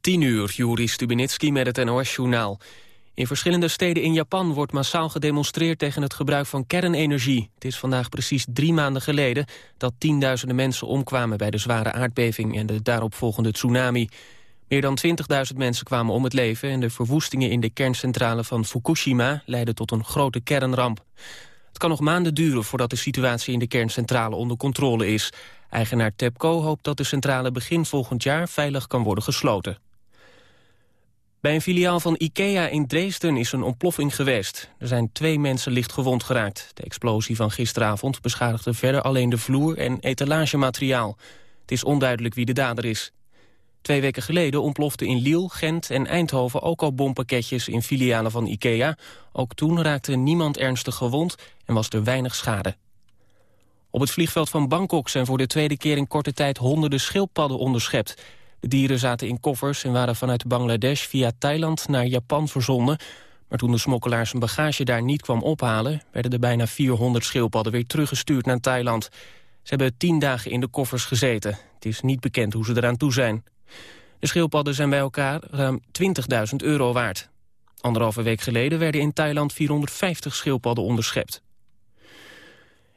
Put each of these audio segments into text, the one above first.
10 uur, Juri Stubenitski met het NOS-journaal. In verschillende steden in Japan wordt massaal gedemonstreerd tegen het gebruik van kernenergie. Het is vandaag precies drie maanden geleden dat tienduizenden mensen omkwamen bij de zware aardbeving en de daaropvolgende tsunami. Meer dan 20.000 mensen kwamen om het leven en de verwoestingen in de kerncentrale van Fukushima leidden tot een grote kernramp. Het kan nog maanden duren voordat de situatie in de kerncentrale onder controle is. Eigenaar TEPCO hoopt dat de centrale begin volgend jaar veilig kan worden gesloten. Bij een filiaal van IKEA in Dresden is een ontploffing geweest. Er zijn twee mensen licht gewond geraakt. De explosie van gisteravond beschadigde verder alleen de vloer en etalagemateriaal. Het is onduidelijk wie de dader is. Twee weken geleden ontplofte in Liel, Gent en Eindhoven ook al bompakketjes in filialen van IKEA. Ook toen raakte niemand ernstig gewond en was er weinig schade. Op het vliegveld van Bangkok zijn voor de tweede keer in korte tijd honderden schildpadden onderschept. De dieren zaten in koffers en waren vanuit Bangladesh via Thailand naar Japan verzonden. Maar toen de smokkelaars hun bagage daar niet kwam ophalen... werden er bijna 400 schildpadden weer teruggestuurd naar Thailand. Ze hebben tien dagen in de koffers gezeten. Het is niet bekend hoe ze eraan toe zijn. De schildpadden zijn bij elkaar ruim 20.000 euro waard. Anderhalve week geleden werden in Thailand 450 schildpadden onderschept.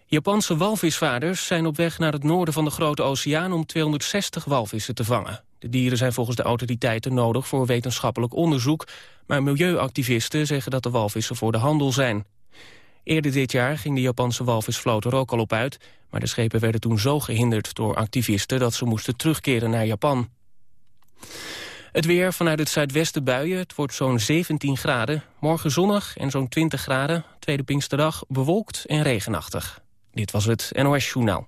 Japanse walvisvaarders zijn op weg naar het noorden van de Grote Oceaan... om 260 walvissen te vangen. De dieren zijn volgens de autoriteiten nodig voor wetenschappelijk onderzoek... maar milieuactivisten zeggen dat de walvissen voor de handel zijn. Eerder dit jaar ging de Japanse walvisvloot er ook al op uit... maar de schepen werden toen zo gehinderd door activisten... dat ze moesten terugkeren naar Japan. Het weer vanuit het zuidwesten buien. Het wordt zo'n 17 graden. Morgen zonnig en zo'n 20 graden. Tweede Pinksterdag bewolkt en regenachtig. Dit was het NOS Journaal.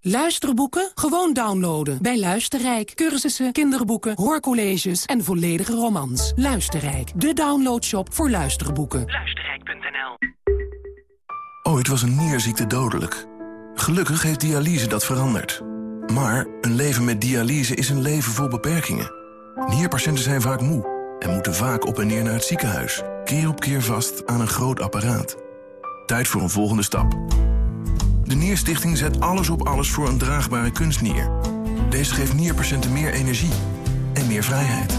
Luisterboeken? Gewoon downloaden. Bij Luisterrijk. Cursussen, kinderboeken, hoorcolleges en volledige romans. Luisterrijk. De downloadshop voor luisterboeken. Luisterrijk.nl Ooit was een nierziekte dodelijk. Gelukkig heeft dialyse dat veranderd. Maar een leven met dialyse is een leven vol beperkingen. Nierpatiënten zijn vaak moe en moeten vaak op en neer naar het ziekenhuis. Keer op keer vast aan een groot apparaat. Tijd voor een volgende stap. De Nierstichting zet alles op alles voor een draagbare kunstnier. Deze geeft nierpatiënten meer energie en meer vrijheid.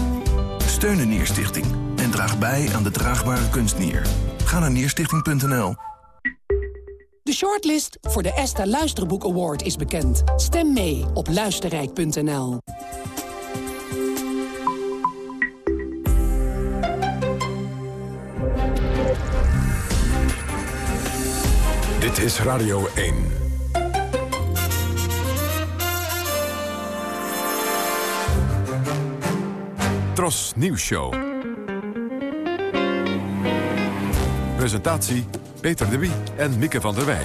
Steun de Nierstichting en draag bij aan de draagbare kunstnier. Ga naar nierstichting.nl. De shortlist voor de ESTA Luisterboek Award is bekend. Stem mee op luisterrijk.nl. Dit is Radio 1. Tros Nieuws Show. Presentatie Peter de Wie en Mieke van der Wij.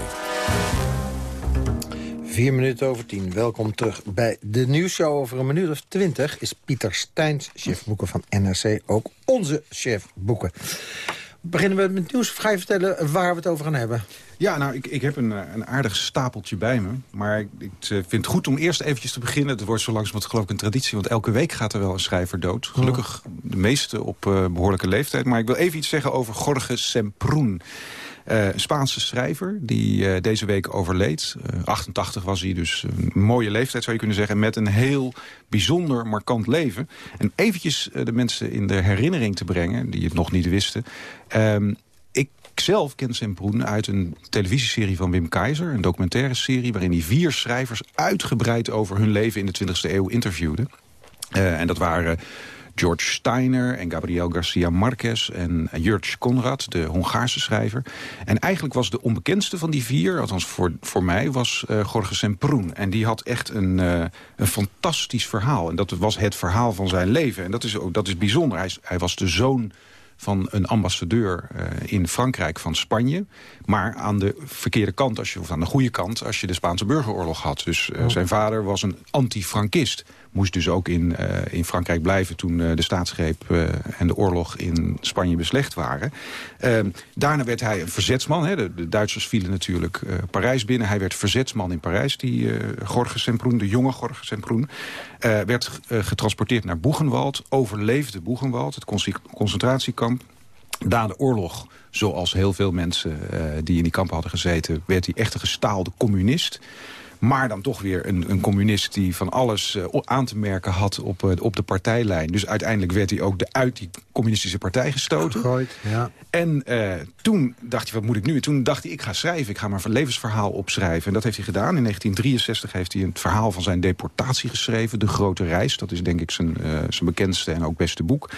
Vier minuten over tien. Welkom terug bij de nieuwsshow. Over een minuut of twintig is Pieter Steins, chef boeken van NRC, ook onze chef boeken. Beginnen we met nieuws. Ga je vertellen waar we het over gaan hebben? Ja, nou, ik, ik heb een, een aardig stapeltje bij me. Maar ik, ik vind het goed om eerst eventjes te beginnen. Het wordt zo langzamerhand geloof ik een traditie. Want elke week gaat er wel een schrijver dood. Gelukkig de meeste op uh, behoorlijke leeftijd. Maar ik wil even iets zeggen over Jorge Semproen. Een Spaanse schrijver die uh, deze week overleed. 88 was hij, dus een mooie leeftijd zou je kunnen zeggen. Met een heel bijzonder markant leven. En eventjes de mensen in de herinnering te brengen, die het nog niet wisten. Ehm, ik zelf ken Semproen uit een televisieserie van Wim Keizer. Een documentaire serie waarin hij vier schrijvers uitgebreid over hun leven in de 20e eeuw interviewde. En dat waren George Steiner en Gabriel Garcia Marquez en Jurj Konrad, de Hongaarse schrijver. En eigenlijk was de onbekendste van die vier, althans voor, voor mij, was uh, Jorge Semproen. En die had echt een, uh, een fantastisch verhaal. En dat was het verhaal van zijn leven. En dat is, ook, dat is bijzonder. Hij, hij was de zoon van een ambassadeur uh, in Frankrijk van Spanje. Maar aan de verkeerde kant, als je, of aan de goede kant... als je de Spaanse burgeroorlog had. Dus uh, oh. zijn vader was een anti-Frankist moest dus ook in, uh, in Frankrijk blijven toen uh, de staatsgreep uh, en de oorlog in Spanje beslecht waren. Ehm, daarna werd hij een verzetsman. Hè. De, Duitsers vielen natuurlijk Parijs binnen. Hij werd verzetsman in Parijs, die Gorge Semproen, de jonge Gorge Semproen. werd getransporteerd naar Boegenwald, overleefde Boegenwald, het concentratiekamp. Na de oorlog, zoals heel veel mensen die in die kampen hadden gezeten... werd hij echt een gestaalde communist... Maar dan toch weer een, een communist die van alles uh, aan te merken had op, uh, op de partijlijn. Dus uiteindelijk werd hij ook de, uit die communistische partij gestoten. Ja. En uh, toen dacht hij, wat moet ik nu? Toen dacht hij, ik ga schrijven. Ik ga mijn levensverhaal opschrijven. En dat heeft hij gedaan. In 1963 heeft hij het verhaal van zijn deportatie geschreven. De Grote Reis. Dat is denk ik zijn, zijn bekendste en ook beste boek.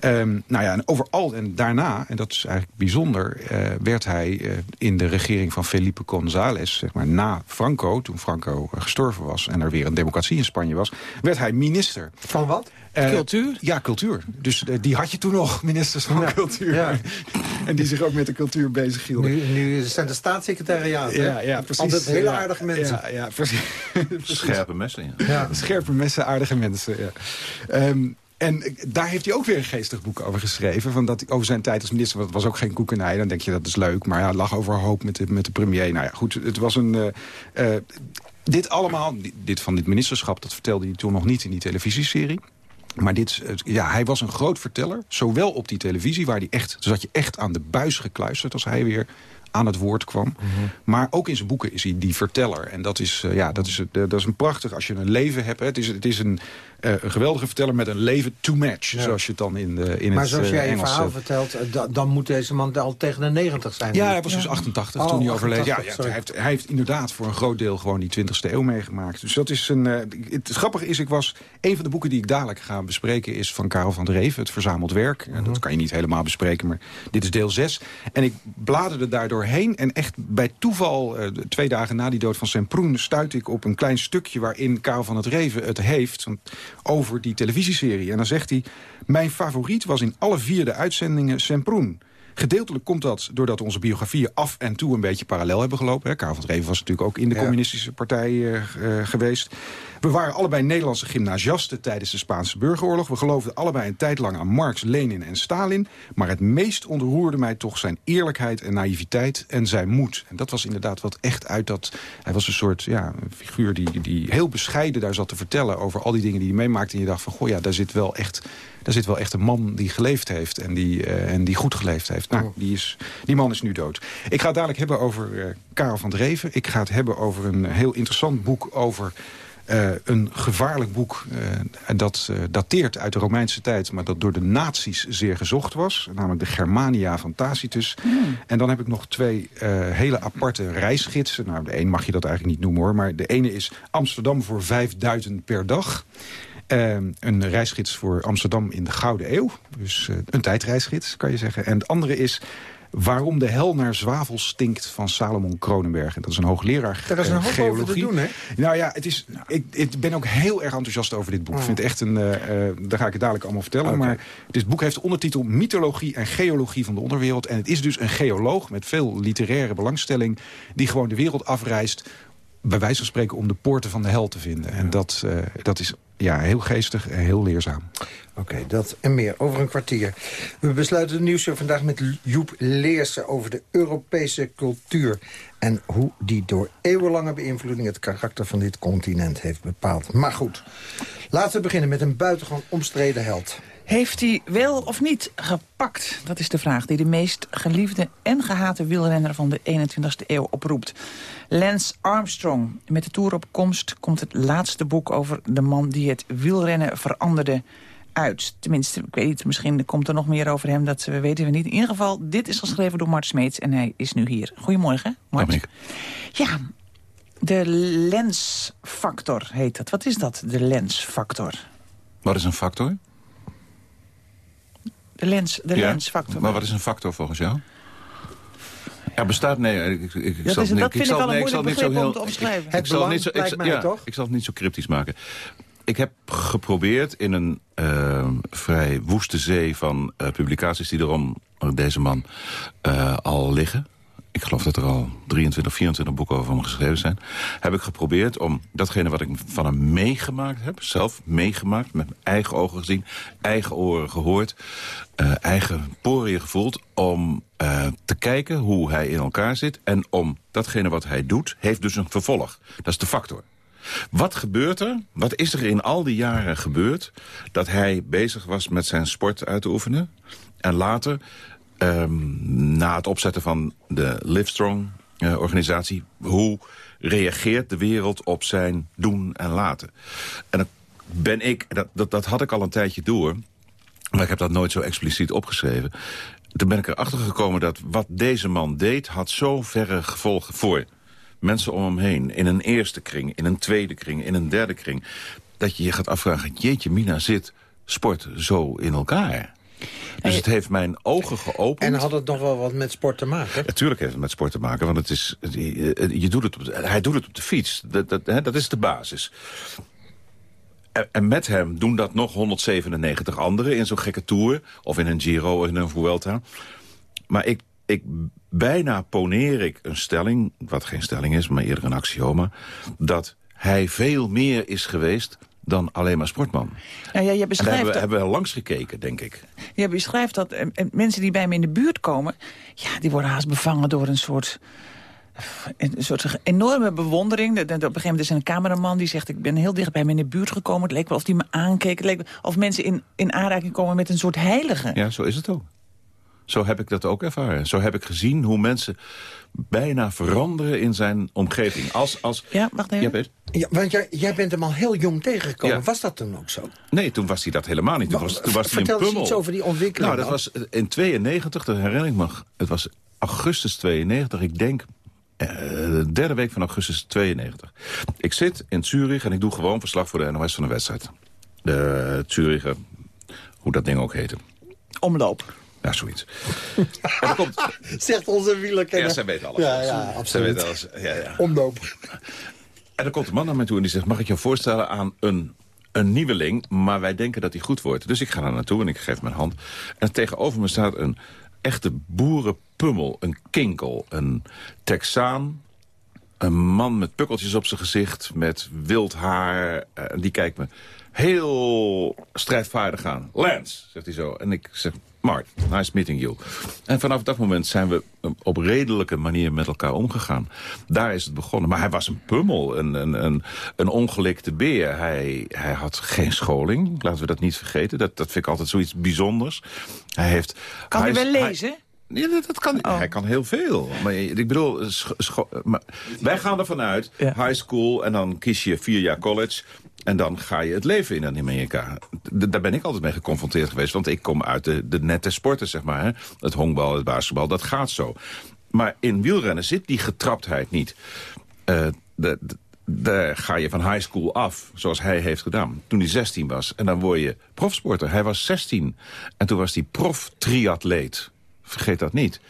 Um, nou ja, en overal en daarna, en dat is eigenlijk bijzonder... Uh, werd hij uh, in de regering van Felipe González, zeg maar na Franco... toen Franco uh, gestorven was en er weer een democratie in Spanje was... werd hij minister. Van wat? cultuur? Ja, cultuur. Dus die had je toen nog, ministers van ja. cultuur. Ja. en die zich ook met de cultuur bezig hielden. Nu, nu zijn de staatssecretariaten. Ja, ja, precies. Altijd hele aardige mensen. Ja, ja precies. Scherpe mensen, ja. ja. Scherpe mensen, aardige mensen, ja. Um, en daar heeft hij ook weer een geestig boek over geschreven. Van dat, over zijn tijd als minister. Want het was ook geen koekenij. Dan denk je dat is leuk. Maar ja, lag overhoop met de, met de premier. Nou ja, goed. Het was een... Uh, uh, dit allemaal, dit van dit ministerschap... dat vertelde hij toen nog niet in die televisieserie. Maar dit, ja, hij was een groot verteller. Zowel op die televisie, waar hij echt... zat je echt aan de buis gekluisterd als hij weer aan het woord kwam. Mm -hmm. Maar ook in zijn boeken is hij die verteller. En dat is, uh, ja, dat is, uh, dat is een prachtig... Als je een leven hebt... Hè, het, is, het is een, uh, een geweldige verteller met een leven to match. Ja. Zoals je het dan in, de, in maar het zoals jij Engels, je verhaal vertelt... Da, dan moet deze man al tegen de 90 zijn. Ja, hij was dus 88 oh, toen hij overleed. Ja, ja, hij, heeft, hij heeft inderdaad voor een groot deel gewoon die 20e eeuw meegemaakt. Dus dat is een... het grappige is, ik was... Een van de boeken die ik dadelijk ga bespreken... is van Karel van der Reven, Het Verzameld Werk. Dat kan je niet helemaal bespreken, maar dit is deel 6. En ik bladerde daar doorheen en echt bij toeval, twee dagen na die dood van Semproen... stuit ik op een klein stukje waarin Karel van het Reven het heeft... over die televisieserie. En dan zegt hij... Mijn favoriet was in alle vier de uitzendingen Semproen. Gedeeltelijk komt dat doordat onze biografieën af en toe een beetje parallel hebben gelopen. Karel van het Reven was natuurlijk ook in de ja. communistische partij uh, uh, geweest. We waren allebei Nederlandse gymnasiasten tijdens de Spaanse burgeroorlog. We geloofden allebei een tijd lang aan Marx, Lenin en Stalin. Maar het meest ontroerde mij toch zijn eerlijkheid en naïviteit en zijn moed. En dat was inderdaad wat echt uit dat... Hij was een soort ja, figuur die, die heel bescheiden daar zat te vertellen... over al die dingen die hij meemaakte. En je dacht van, goh ja, daar zit wel echt... Daar zit wel echt een man die geleefd heeft en die, uh, en die goed geleefd heeft. Nou, die, is, die man is nu dood. Ik ga het dadelijk hebben over uh, Karel van Dreven. Ik ga het hebben over een heel interessant boek over... Uh, een gevaarlijk boek uh, dat uh, dateert uit de Romeinse tijd... maar dat door de nazi's zeer gezocht was. Namelijk de Germania van Tacitus. Mm. En dan heb ik nog twee hele aparte reisgidsen. Nou, de een mag je dat eigenlijk niet noemen hoor. Maar de ene is Amsterdam voor vijf duiten per dag. Uh, een reisgids voor Amsterdam in de Gouden Eeuw. Dus uh, een tijdreisgids, kan je zeggen. En het andere is Waarom de hel naar zwavel stinkt van Salomon Kronenberg. En dat is een hoogleraar Daar is een hoop geologie. over te doen, hè? Nou ja, het is, ik, ik ben ook heel erg enthousiast over dit boek. Ik Oh. vind het echt een, uh, daar ga ik het dadelijk allemaal vertellen. Maar dit boek heeft de ondertitel Mythologie en Geologie van de Onderwereld. En het is dus een geoloog met veel literaire belangstelling... die gewoon de wereld afreist bij wijze van spreken om de poorten van de hel te vinden. En dat, uh, dat is ja, heel geestig en heel leerzaam. Oké, dat en meer over een kwartier. We besluiten de nieuwsshow vandaag met Joep Leersen over de Europese cultuur... en hoe die door eeuwenlange beïnvloeding het karakter van dit continent heeft bepaald. Maar goed, laten we beginnen met een buitengewoon omstreden held. Heeft hij wel of niet gepakt? Dat is de vraag die de meest geliefde en gehate wielrenner van de 21ste eeuw oproept. Lance Armstrong. Met de Tour op komst komt het laatste boek over de man die het wielrennen veranderde uit. Tenminste, ik weet niet, misschien komt er nog meer over hem, dat weten we niet. In ieder geval, dit is geschreven door Mart Smeets en hij is nu hier. Goedemorgen, Mart. Ja, ja, de lensfactor heet dat. Wat is dat, de lensfactor? Wat is een factor? De lens, de Ja? lensfactor. Maar wat is een factor volgens jou? Er bestaat, nee, ik, ik, ik Dat zal, moeilijk niet zo begrip om heel, te omschrijven. Ik, Het ik zal niet zo, ik, zal- mij, ja, toch? ik zal het niet zo cryptisch maken. Ik heb geprobeerd in een eh, vrij woeste zee van eh, publicaties die er om deze man eh, al liggen. Ik geloof dat er al 23, 24 boeken over hem geschreven zijn. Heb ik geprobeerd om datgene wat ik van hem meegemaakt heb... zelf meegemaakt, met mijn eigen ogen gezien... eigen oren gehoord, eh, eigen poriën gevoeld... om eh, te kijken hoe hij in elkaar zit... en om datgene wat hij doet, heeft dus een vervolg. Dat is de factor. Wat gebeurt er? Wat is er in al die jaren gebeurd... dat hij bezig was met zijn sport uit te oefenen... en later, ehm, na het opzetten van de Livestrong-organisatie... hoe reageert de wereld op zijn doen en laten? En dan ben ik, dat, dat, dat had ik al een tijdje door... maar ik heb dat nooit zo expliciet opgeschreven... Toen ben ik erachter gekomen dat wat deze man deed... had zo verre gevolgen voor mensen om hem heen. In een eerste kring, in een tweede kring, in een derde kring. Dat je je gaat afvragen, jeetje mina, zit sport zo in elkaar? Dus het heeft mijn ogen geopend. En had het nog wel wat met sport te maken? Natuurlijk heeft het met sport te maken, want het is, je, je doet het op, de- hij doet het op de fiets. Dat, dat, hè, dat is de basis. En, en met hem doen dat nog 197 anderen in zo'n gekke tour. Of in een Giro of in een Vuelta. Maar ik, ik, bijna poneer ik een stelling, wat geen stelling is, maar eerder een axioma... dat hij veel meer is geweest dan alleen maar sportman. Nou ja, je En daar beschrijft, hebben we, hebben we langs gekeken, denk ik. je beschrijft dat eh, eh, mensen die bij me in de buurt komen... ja, die worden haast bevangen door een soort... Een soort enorme bewondering. De- de- Op een gegeven moment is er een cameraman die zegt... ik ben heel dicht bij me in de buurt gekomen. Het leek wel of die me aankeek. Het leek of mensen in, in aanraking komen met een soort heilige. Ja, zo is het ook. Zo heb ik dat ook ervaren. Zo heb ik gezien hoe mensen bijna veranderen in zijn omgeving. Als, als... Ja, wacht even. Ja, want jij, jij bent hem al heel jong tegengekomen. Ja. Was dat toen ook zo? Nee, toen was hij dat helemaal niet. Toen was, toen was hij een Vertel eens pummel. iets over die ontwikkeling Nou, dat dan. was in 92, dat herinner ik me. Het was augustus 92, ik denk eh, de derde week van augustus 92. Ik zit in Zurich en ik doe gewoon verslag voor de NOS van de wedstrijd. De Zuricher, hoe dat ding ook heette. Omloop. Ja, zoiets. en komt... Zegt onze wielerkenner. Ja, zij weten alles. Ja, ja, absoluut. weten alles. Ja, ja. Omloop. En dan komt de man naar mij toe en die zegt... mag ik je voorstellen aan een, een nieuweling... maar wij denken dat hij goed wordt. Dus ik ga daar naartoe en ik geef mijn hand. En tegenover me staat een echte boerenpummel. Een kinkel, een Texaan... Een man met pukkeltjes op zijn gezicht, met wild haar. eh, die kijkt me heel strijdvaardig aan. Lance, zegt hij zo. En ik zeg, Mark, nice meeting you. En vanaf dat moment zijn we op redelijke manier met elkaar omgegaan. Daar is het begonnen. Maar hij was een pummel, een, een, een, een ongelikte beer. Hij, hij had geen scholing, laten we dat niet vergeten. Dat, dat vind ik altijd zoiets bijzonders. Hij heeft... Kan hij wel lezen? Ja, dat, dat kan. Hij kan heel veel. Maar ik bedoel, maar wij gaan ervan uit, high school en dan kies je vier jaar college. En dan ga je het leven in in Amerika. D- daar ben ik altijd mee geconfronteerd geweest. Want ik kom uit de, de nette sporten, zeg maar. Hè. Het honkbal, het basketbal, dat gaat zo. Maar in wielrennen zit die getraptheid niet. De, de- daar ga je van high school af, zoals hij heeft gedaan. Toen hij 16 was. En dan word je profsporter. Hij was 16. En toen was hij prof-triatleet. Vergeet dat niet.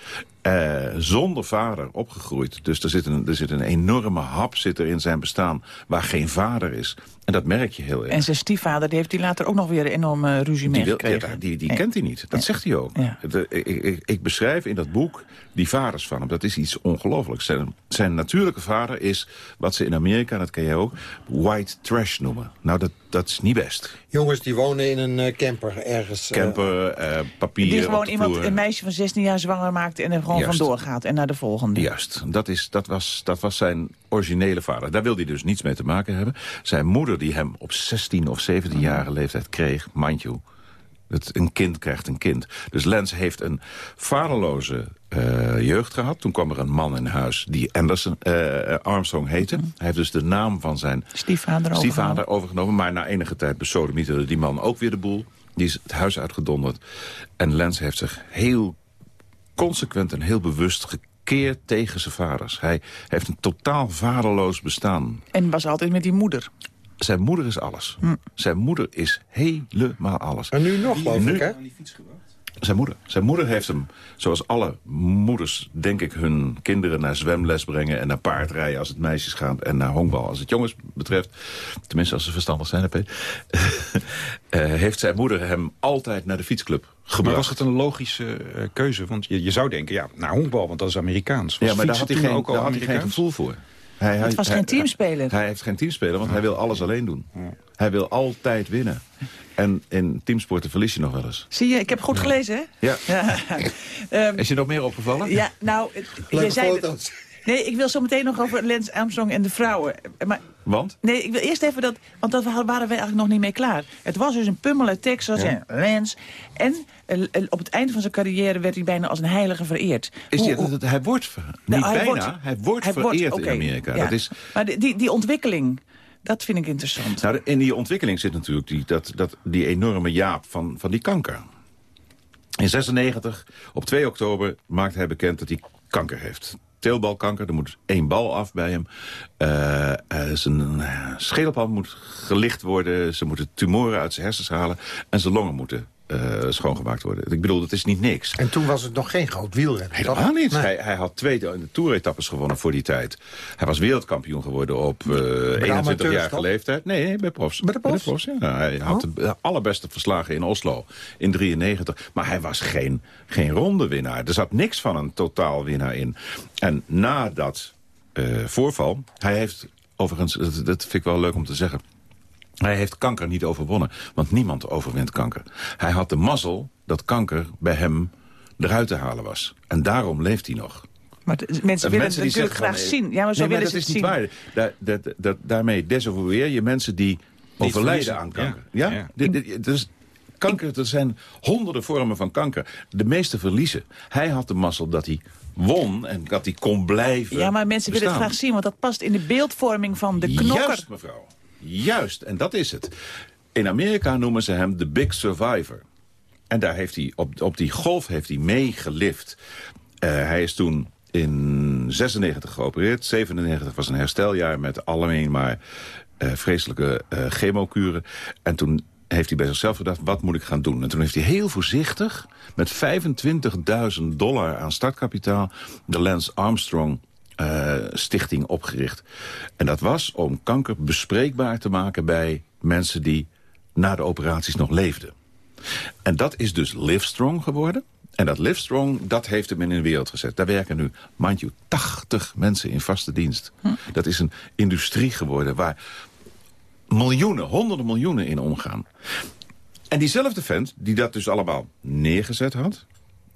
Eh, zonder vader opgegroeid. Dus er zit, een, er zit een enorme hap zit er in zijn bestaan... waar geen vader is. En dat merk je heel erg. En zijn stiefvader die heeft hij later ook nog weer een enorme ruzie Die, wil, meegekregen. ja, die, die kent hij niet. Dat zegt hij ook. De- ik, ik, ik beschrijf in dat boek die vaders van hem. Dat is iets ongelooflijks. Zijn, zijn natuurlijke vader is wat ze in Amerika, en dat ken jij ook... white trash noemen. Nou, dat, dat is niet best. Jongens die wonen in een eh, camper ergens. eh, Camper, eh, papier Die gewoon iemand, een meisje van 16 jaar zwanger maakt en er gewoon Juist. vandoor gaat en naar de volgende. Juist, dat, is, dat, was, dat was zijn originele vader. Daar wilde hij dus niets mee te maken hebben. Zijn moeder, die hem op 16 of 17-jarige leeftijd kreeg, mind you... Het, een kind krijgt een kind. Dus Lens heeft een vaderloze eh, jeugd gehad. Toen kwam er een man in huis die Anderson, eh, Armstrong heette. Hij heeft dus de naam van zijn Stiefvader overgenomen. stiefvader overgenomen. Maar na enige tijd besodemieterde die man ook weer de boel. Die is het huis uitgedonderd. En Lens heeft zich heel consequent en heel bewust gekeerd tegen zijn vaders. Hij heeft een totaal vaderloos bestaan. En was altijd met die moeder. Zijn moeder is alles. Zijn moeder is helemaal alles. En nu nog, geloof Nu- ik, hè? Zijn moeder. Zijn moeder heeft hem, zoals alle moeders, denk ik, hun kinderen naar zwemles brengen... en naar paardrijden als het meisjes gaat en naar honkbal als het jongens betreft. Tenminste, als ze verstandig zijn, hè, uh, heeft zijn moeder hem altijd naar de fietsclub gebracht. Maar was het een logische uh, keuze? Want je, je, zou denken, ja, naar honkbal, want dat is Amerikaans. Was ja, maar daar had hij geen, ook al had hij geen gevoel voor. Hij, het was hij, geen teamspeler. Hij, hij heeft geen teamspeler, want hij wil alles alleen doen. Hij wil altijd winnen. En in teamsporten verlies je nog wel eens. Zie je, ik heb goed gelezen, hè? Ja. ja. um, is je nog meer opgevallen? Ja, nou... Leuke zei foto's. Nee, ik wil zo meteen nog over Lance Armstrong en de vrouwen. Maar, want? Nee, ik wil eerst even dat... Want dat waren we eigenlijk nog niet mee klaar. Het was dus een pummel uit Texas ja. en Lance. En uh, op het einde van zijn carrière werd hij bijna als een heilige vereerd. Is die, hoe, hij wordt... Nou, niet hij bijna, wordt, hij wordt hij vereerd wordt, okay, in Amerika. Ja. Dat is, maar die, die ontwikkeling... Dat vind ik interessant. Nou, in die ontwikkeling zit natuurlijk die, dat, dat, die enorme jaap van, van die kanker. In 96, op 2 oktober, maakt hij bekend dat hij kanker heeft teelbalkanker. Er moet één bal af bij hem. Uh, zijn schedelpan moet gelicht worden. Ze moeten tumoren uit zijn hersens halen. En zijn longen moeten uh, schoongemaakt worden. Ik bedoel, dat is niet niks. En toen was het nog geen groot wielrennen, Helemaal niet. Nee. Hij, hij, had twee toeretappes gewonnen voor die tijd. Hij was wereldkampioen geworden op uh, 21-jarige leeftijd. Nee, bij profs. Bij de profs? Bij de profs ja. Hij had oh. de allerbeste verslagen in Oslo in 93. Maar hij was geen, geen ronde winnaar. Er zat niks van een totaalwinnaar in. En na dat uh, voorval, hij heeft overigens, dat, dat vind ik wel leuk om te zeggen... Hij heeft kanker niet overwonnen, want niemand overwint kanker. Hij had de mazzel dat kanker bij hem eruit te halen was. En daarom leeft hij nog. Maar mensen willen het natuurlijk graag zien. Ja, maar zo nee, willen maar dat is niet waar. Daar, dat, dat, daarmee desavoueer je mensen die, die overlijden aan kanker. Ja, ja? ja. Dus kanker, er zijn honderden vormen van kanker. De meeste verliezen. Hij had de mazzel dat hij won en dat hij kon blijven Ja, maar mensen willen het graag zien, want dat past in de beeldvorming van de knokker. Juist, mevrouw. Juist, en dat is het. In Amerika noemen ze hem de Big Survivor. En daar heeft hij, op, op die golf heeft hij meegelift. Uh, hij is toen in 96 geopereerd. 97 was een hersteljaar met alleen maar uh, vreselijke uh, chemokuren. En toen heeft hij bij zichzelf gedacht, wat moet ik gaan doen? En toen heeft hij heel voorzichtig, met 25.000 dollar aan startkapitaal... de Lance Armstrong uh, stichting opgericht. En dat was om kanker bespreekbaar te maken bij mensen die na de operaties nog leefden. En dat is dus Livestrong geworden. En dat Livestrong, dat heeft hem in de wereld gezet. Daar werken nu, mind you, 80 mensen in vaste dienst. Hm. Dat is een industrie geworden waar miljoenen, honderden miljoenen in omgaan. En diezelfde vent, die dat dus allemaal neergezet had...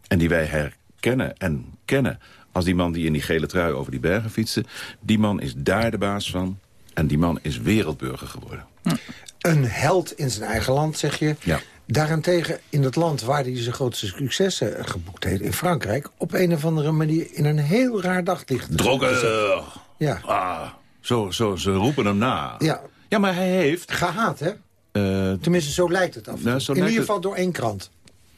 en die wij herkennen en kennen als die man die in die gele trui over die bergen fietste. Die man is daar de baas van. En die man is wereldburger geworden. Een held in zijn eigen land, zeg je. Ja. Daarentegen in het land waar hij zijn grootste successen geboekt heeft... in Frankrijk, op een of andere manier in een heel raar daglicht. Droger! Ja. Ah, zo, zo, ze roepen hem na. Ja. Ja, maar hij heeft... Gehaat, hè? Uh, Tenminste, zo lijkt het af. Nou, in ieder geval het... door één krant.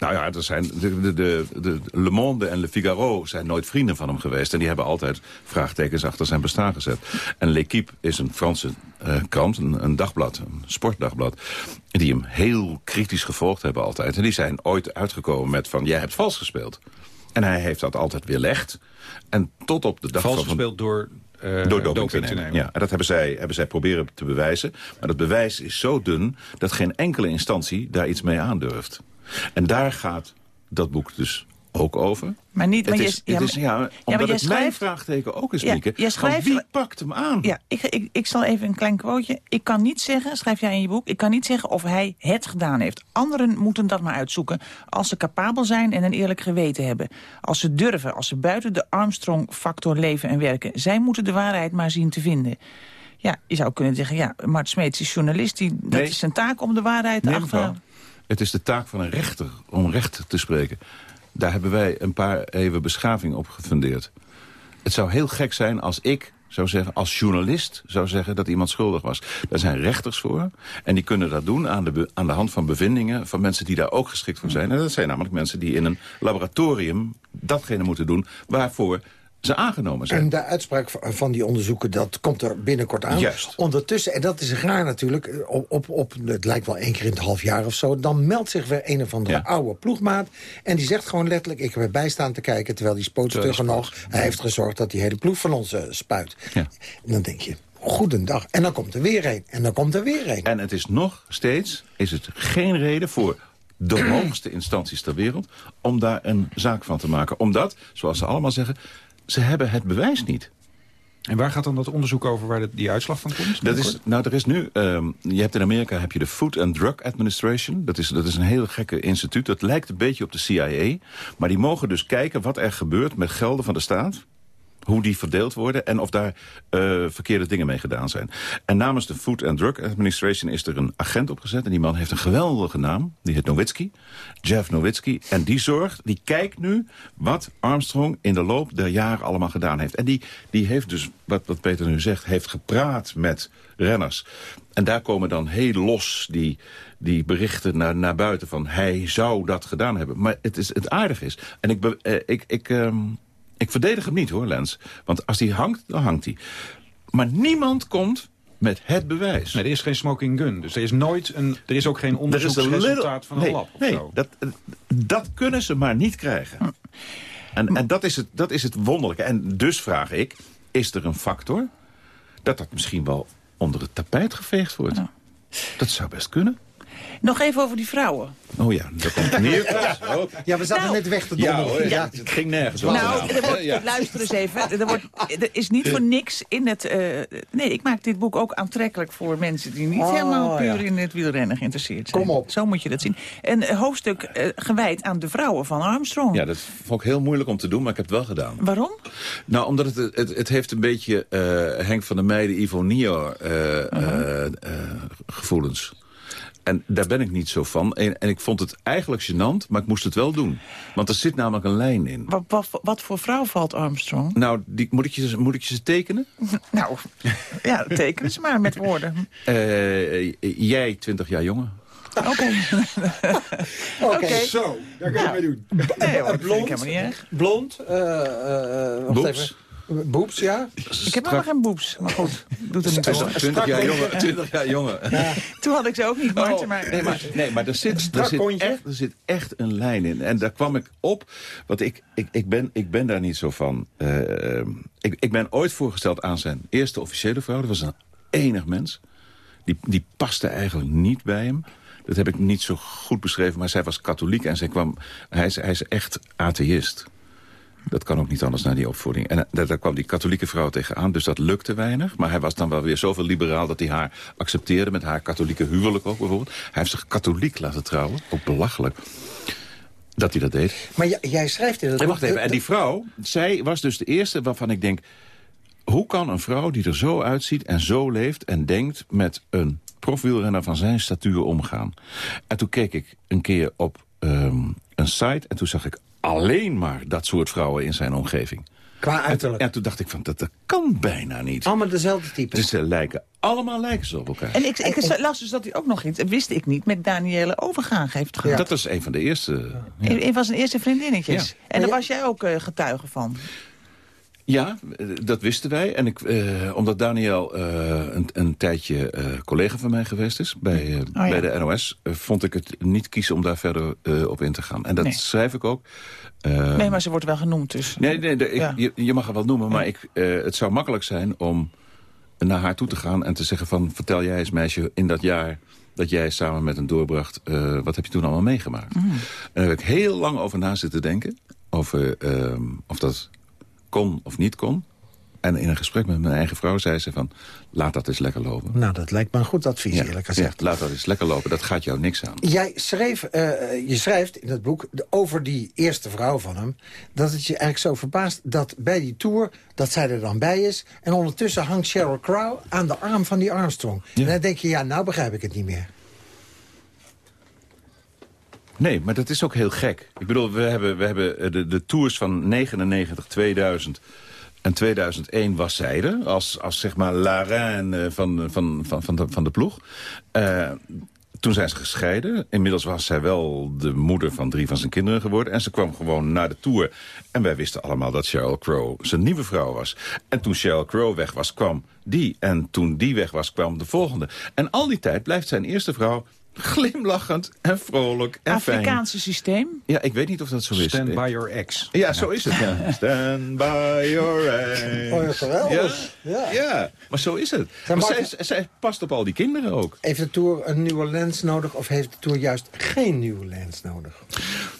Nou ja, er zijn de, de, de, de, Le Monde en Le Figaro zijn nooit vrienden van hem geweest. En die hebben altijd vraagtekens achter zijn bestaan gezet. En L'Equipe is een Franse uh, krant, een, een, dagblad, een sportdagblad... die hem heel kritisch gevolgd hebben altijd. En die zijn ooit uitgekomen met van, jij hebt vals gespeeld. En hij heeft dat altijd weerlegd. En tot op de dag vals van... gespeeld door... Uh, door doping, doping te nemen. Ja, en dat hebben zij, hebben zij proberen te bewijzen. Maar dat bewijs is zo dun dat geen enkele instantie daar iets mee aandurft. En daar gaat dat boek dus ook over. Maar niet... Maar het je, ja, het is, ja, omdat ja, het schrijft, mijn vraagteken ook is, Mieke. Ja, schrijft, wie pakt hem aan? Ja, ik, ik, ik zal even een klein quoteje. Ik kan niet zeggen, schrijf jij in je boek... ik kan niet zeggen of hij het gedaan heeft. Anderen moeten dat maar uitzoeken. Als ze capabel zijn en een eerlijk geweten hebben. Als ze durven, als ze buiten de Armstrong-factor leven en werken. Zij moeten de waarheid maar zien te vinden. Ja, je zou kunnen zeggen, ja, Mart Smeets is journalist. Die, dat is zijn taak om de waarheid nee, te achterhalen. Het is de taak van een rechter om recht te spreken. Daar hebben wij een paar even beschaving op gefundeerd. Het zou heel gek zijn als ik zou zeggen, als journalist zou zeggen dat iemand schuldig was. Daar zijn rechters voor. En die kunnen dat doen aan de, aan de hand van bevindingen van mensen die daar ook geschikt voor zijn. En dat zijn namelijk mensen die in een laboratorium datgene moeten doen waarvoor ze aangenomen zijn. En de uitspraak van die onderzoeken, dat komt er binnenkort aan. Juist. Ondertussen, en dat is raar natuurlijk, eh, op, op, op, het lijkt wel één keer in het half jaar of zo... dan meldt zich weer een of andere Ja. oude ploegmaat... en die zegt gewoon letterlijk, ik heb erbij staan te kijken... terwijl die spootstugger Terwijl nog, hij heeft gezorgd dat die hele ploeg van ons eh, spuit. Ja. En dan denk je, goedendag. En dan komt er weer een, en dan komt er weer een. En het is nog steeds is het geen reden voor de hoogste instanties ter wereld... om daar een zaak van te maken. Omdat, zoals ze allemaal zeggen, ze hebben het bewijs niet. En waar gaat dan dat onderzoek over waar die uitslag van komt? Dat is, nou, er is nu, ehm, je hebt in Amerika heb je de Food and Drug Administration. Dat is, dat is een heel gekke instituut. Dat lijkt een beetje op de CIA. Maar die mogen dus kijken wat er gebeurt met gelden van de staat. Hoe die verdeeld worden en of daar eh, verkeerde dingen mee gedaan zijn. En namens de Food and Drug Administration is er een agent opgezet. En die man heeft een geweldige naam. Die heet Nowitzki. Jeff Nowitzki. En die zorgt, die kijkt nu wat Armstrong in de loop der jaren allemaal gedaan heeft. En die, die heeft dus, wat, wat Peter nu zegt, heeft gepraat met renners. En daar komen dan heel los die, die berichten naar, naar buiten van... hij zou dat gedaan hebben. Maar het, is, het aardige is... en ik, eh, ik, ik, ehm, ik verdedig hem niet hoor, Lens. Want als hij hangt, dan hangt hij. Maar niemand komt met het bewijs. Nee, er is geen smoking gun. Dus er is nooit een. Er is ook geen Er onderzoeksresultaat van een nee, lab. Of Nee, zo. dat, dat kunnen ze maar niet krijgen. En, en dat, is het, dat is het wonderlijke. En dus vraag ik, is er een factor... dat dat misschien wel onder het tapijt geveegd wordt? Dat zou best kunnen. Nog even over die vrouwen. Oh ja, dat komt neer. Ja, we zaten Nou, net weg te Ja hoor, ja, het ging nergens over. Nou, er wordt, Ja. luister eens even. Er, wordt, er is niet voor niks in het... eh, nee, ik maak dit boek ook aantrekkelijk voor mensen... die niet Oh, helemaal puur ja. in het wielrennen geïnteresseerd zijn. Kom op. Zo moet je dat zien. Een hoofdstuk eh, gewijd aan de vrouwen van Armstrong. Ja, dat vond ik heel moeilijk om te doen, maar ik heb het wel gedaan. Waarom? Nou, omdat het, het, het heeft een beetje eh, Henk van der Meijden, Ivo Nier eh, eh, eh, gevoelens. En daar ben ik niet zo van. En, en ik vond het eigenlijk gênant, maar ik moest het wel doen. Want er zit namelijk een lijn in. Wat, wat, wat voor vrouw valt Armstrong? Nou, die, moet, ik je, moet ik je ze tekenen? Nou, ja, teken ze maar met woorden. Eh, jij, 20 jaar jonger. Oké. Oké. Zo, daar kan je mee doen. Nee, hoor, dat vind ik Blond. helemaal niet erg. Blond. eh, eh, wacht Boobs. even. Boeps, ja. Ik heb helemaal geen boebs. Maar goed, doet er niet toe. 20 jaar jonger. 20 jaar jonger. Toen had ik ze ook niet, Marten. Oh, maar, nee, maar, nee, maar er zit, er, zit echt, er zit echt een lijn in. En daar kwam ik op. Want ik, ik, ik, ben, ik ben daar niet zo van. Eh, ik, ik ben ooit voorgesteld aan zijn eerste officiële vrouw. Dat was een enig mens. Die, die paste eigenlijk niet bij hem. Dat heb ik niet zo goed beschreven. Maar zij was katholiek en zij kwam, hij, is, hij is echt atheïst. Dat kan ook niet anders naar die opvoeding. En eh, daar, kwam die katholieke vrouw tegenaan, dus dat lukte weinig. Maar hij was dan wel weer zoveel liberaal dat hij haar accepteerde... met haar katholieke huwelijk ook bijvoorbeeld. Hij heeft zich katholiek laten trouwen, ook belachelijk. Dat hij dat deed. Maar jij schrijft in het En wacht even, en die vrouw, zij was dus de eerste waarvan ik denk... hoe kan een vrouw die er zo uitziet en zo leeft en denkt... met een profwielrenner van zijn statuur omgaan? En toen keek ik een keer op ehm, een site en toen zag ik alleen maar dat soort vrouwen in zijn omgeving. Qua uiterlijk. En toen dacht ik van, dat, dat kan bijna niet. Allemaal dezelfde type. Dus ze lijken, allemaal lijken ze op elkaar. En ik, ik las dus dat hij ook nog iets, wist ik niet, met Danielle Overgaag heeft gehad. Dat was een van de eerste... ja. Een een van zijn eerste vriendinnetjes. Ja. En daar was jij ook eh, getuige van. Ja, eh, dat wisten wij. En ik, eh, omdat Daniel eh, een, een tijdje collega van mij geweest is bij, ja. bij de NOS... vond ik het niet kiezen om daar verder op in te gaan. En dat Nee. schrijf ik ook. Nee, maar ze wordt wel genoemd dus. nee, nee, de- ik- Ja. je, je mag het wel noemen, maar ik, het zou makkelijk zijn om naar haar toe te gaan... en te zeggen van, vertel jij eens meisje, in dat jaar dat jij samen met een doorbracht... wat heb je toen allemaal meegemaakt? Mm. En daar heb ik heel lang over na zitten denken. Over ehm, of dat kon of niet kon. En in een gesprek met mijn eigen vrouw zei ze van... laat dat eens lekker lopen. Nou, dat lijkt me een goed advies, Ja, eerlijk gezegd. ja, laat dat eens lekker lopen, dat gaat jou niks aan. Jij schreef, eh, je schrijft in het boek over die eerste vrouw van hem... dat het je eigenlijk zo verbaast dat bij die tour, dat zij er dan bij is... en ondertussen hangt Sheryl Crow aan de arm van die Armstrong. En dan denk je, ja, nou begrijp ik het niet meer. Nee, maar dat is ook heel gek. Ik bedoel, we hebben, we hebben eh, de, de tours van 99, 2000 en 2001 was zij er. Als, als zeg maar la reine van, van, van, van, de, van de ploeg. Eh, toen zijn ze gescheiden. Inmiddels was zij wel de moeder van drie van zijn kinderen geworden. En ze kwam gewoon naar de Tour. En wij wisten allemaal dat Sheryl Crow zijn nieuwe vrouw was. En toen Sheryl Crow weg was, kwam die. En toen die weg was, kwam de volgende. En al die tijd blijft zijn eerste vrouw glimlachend en vrolijk en Afrikaanse systeem? Ja, ik weet niet of dat zo is. Stand by your ex. Ja, zo is het. Ja. Stand by your ex. Oh, ja, geweldig. Ja. ja. maar zo is het. Maar zij, zij, past op al die kinderen ook. Heeft de Tour een nieuwe lens nodig of heeft de Tour juist geen nieuwe lens nodig?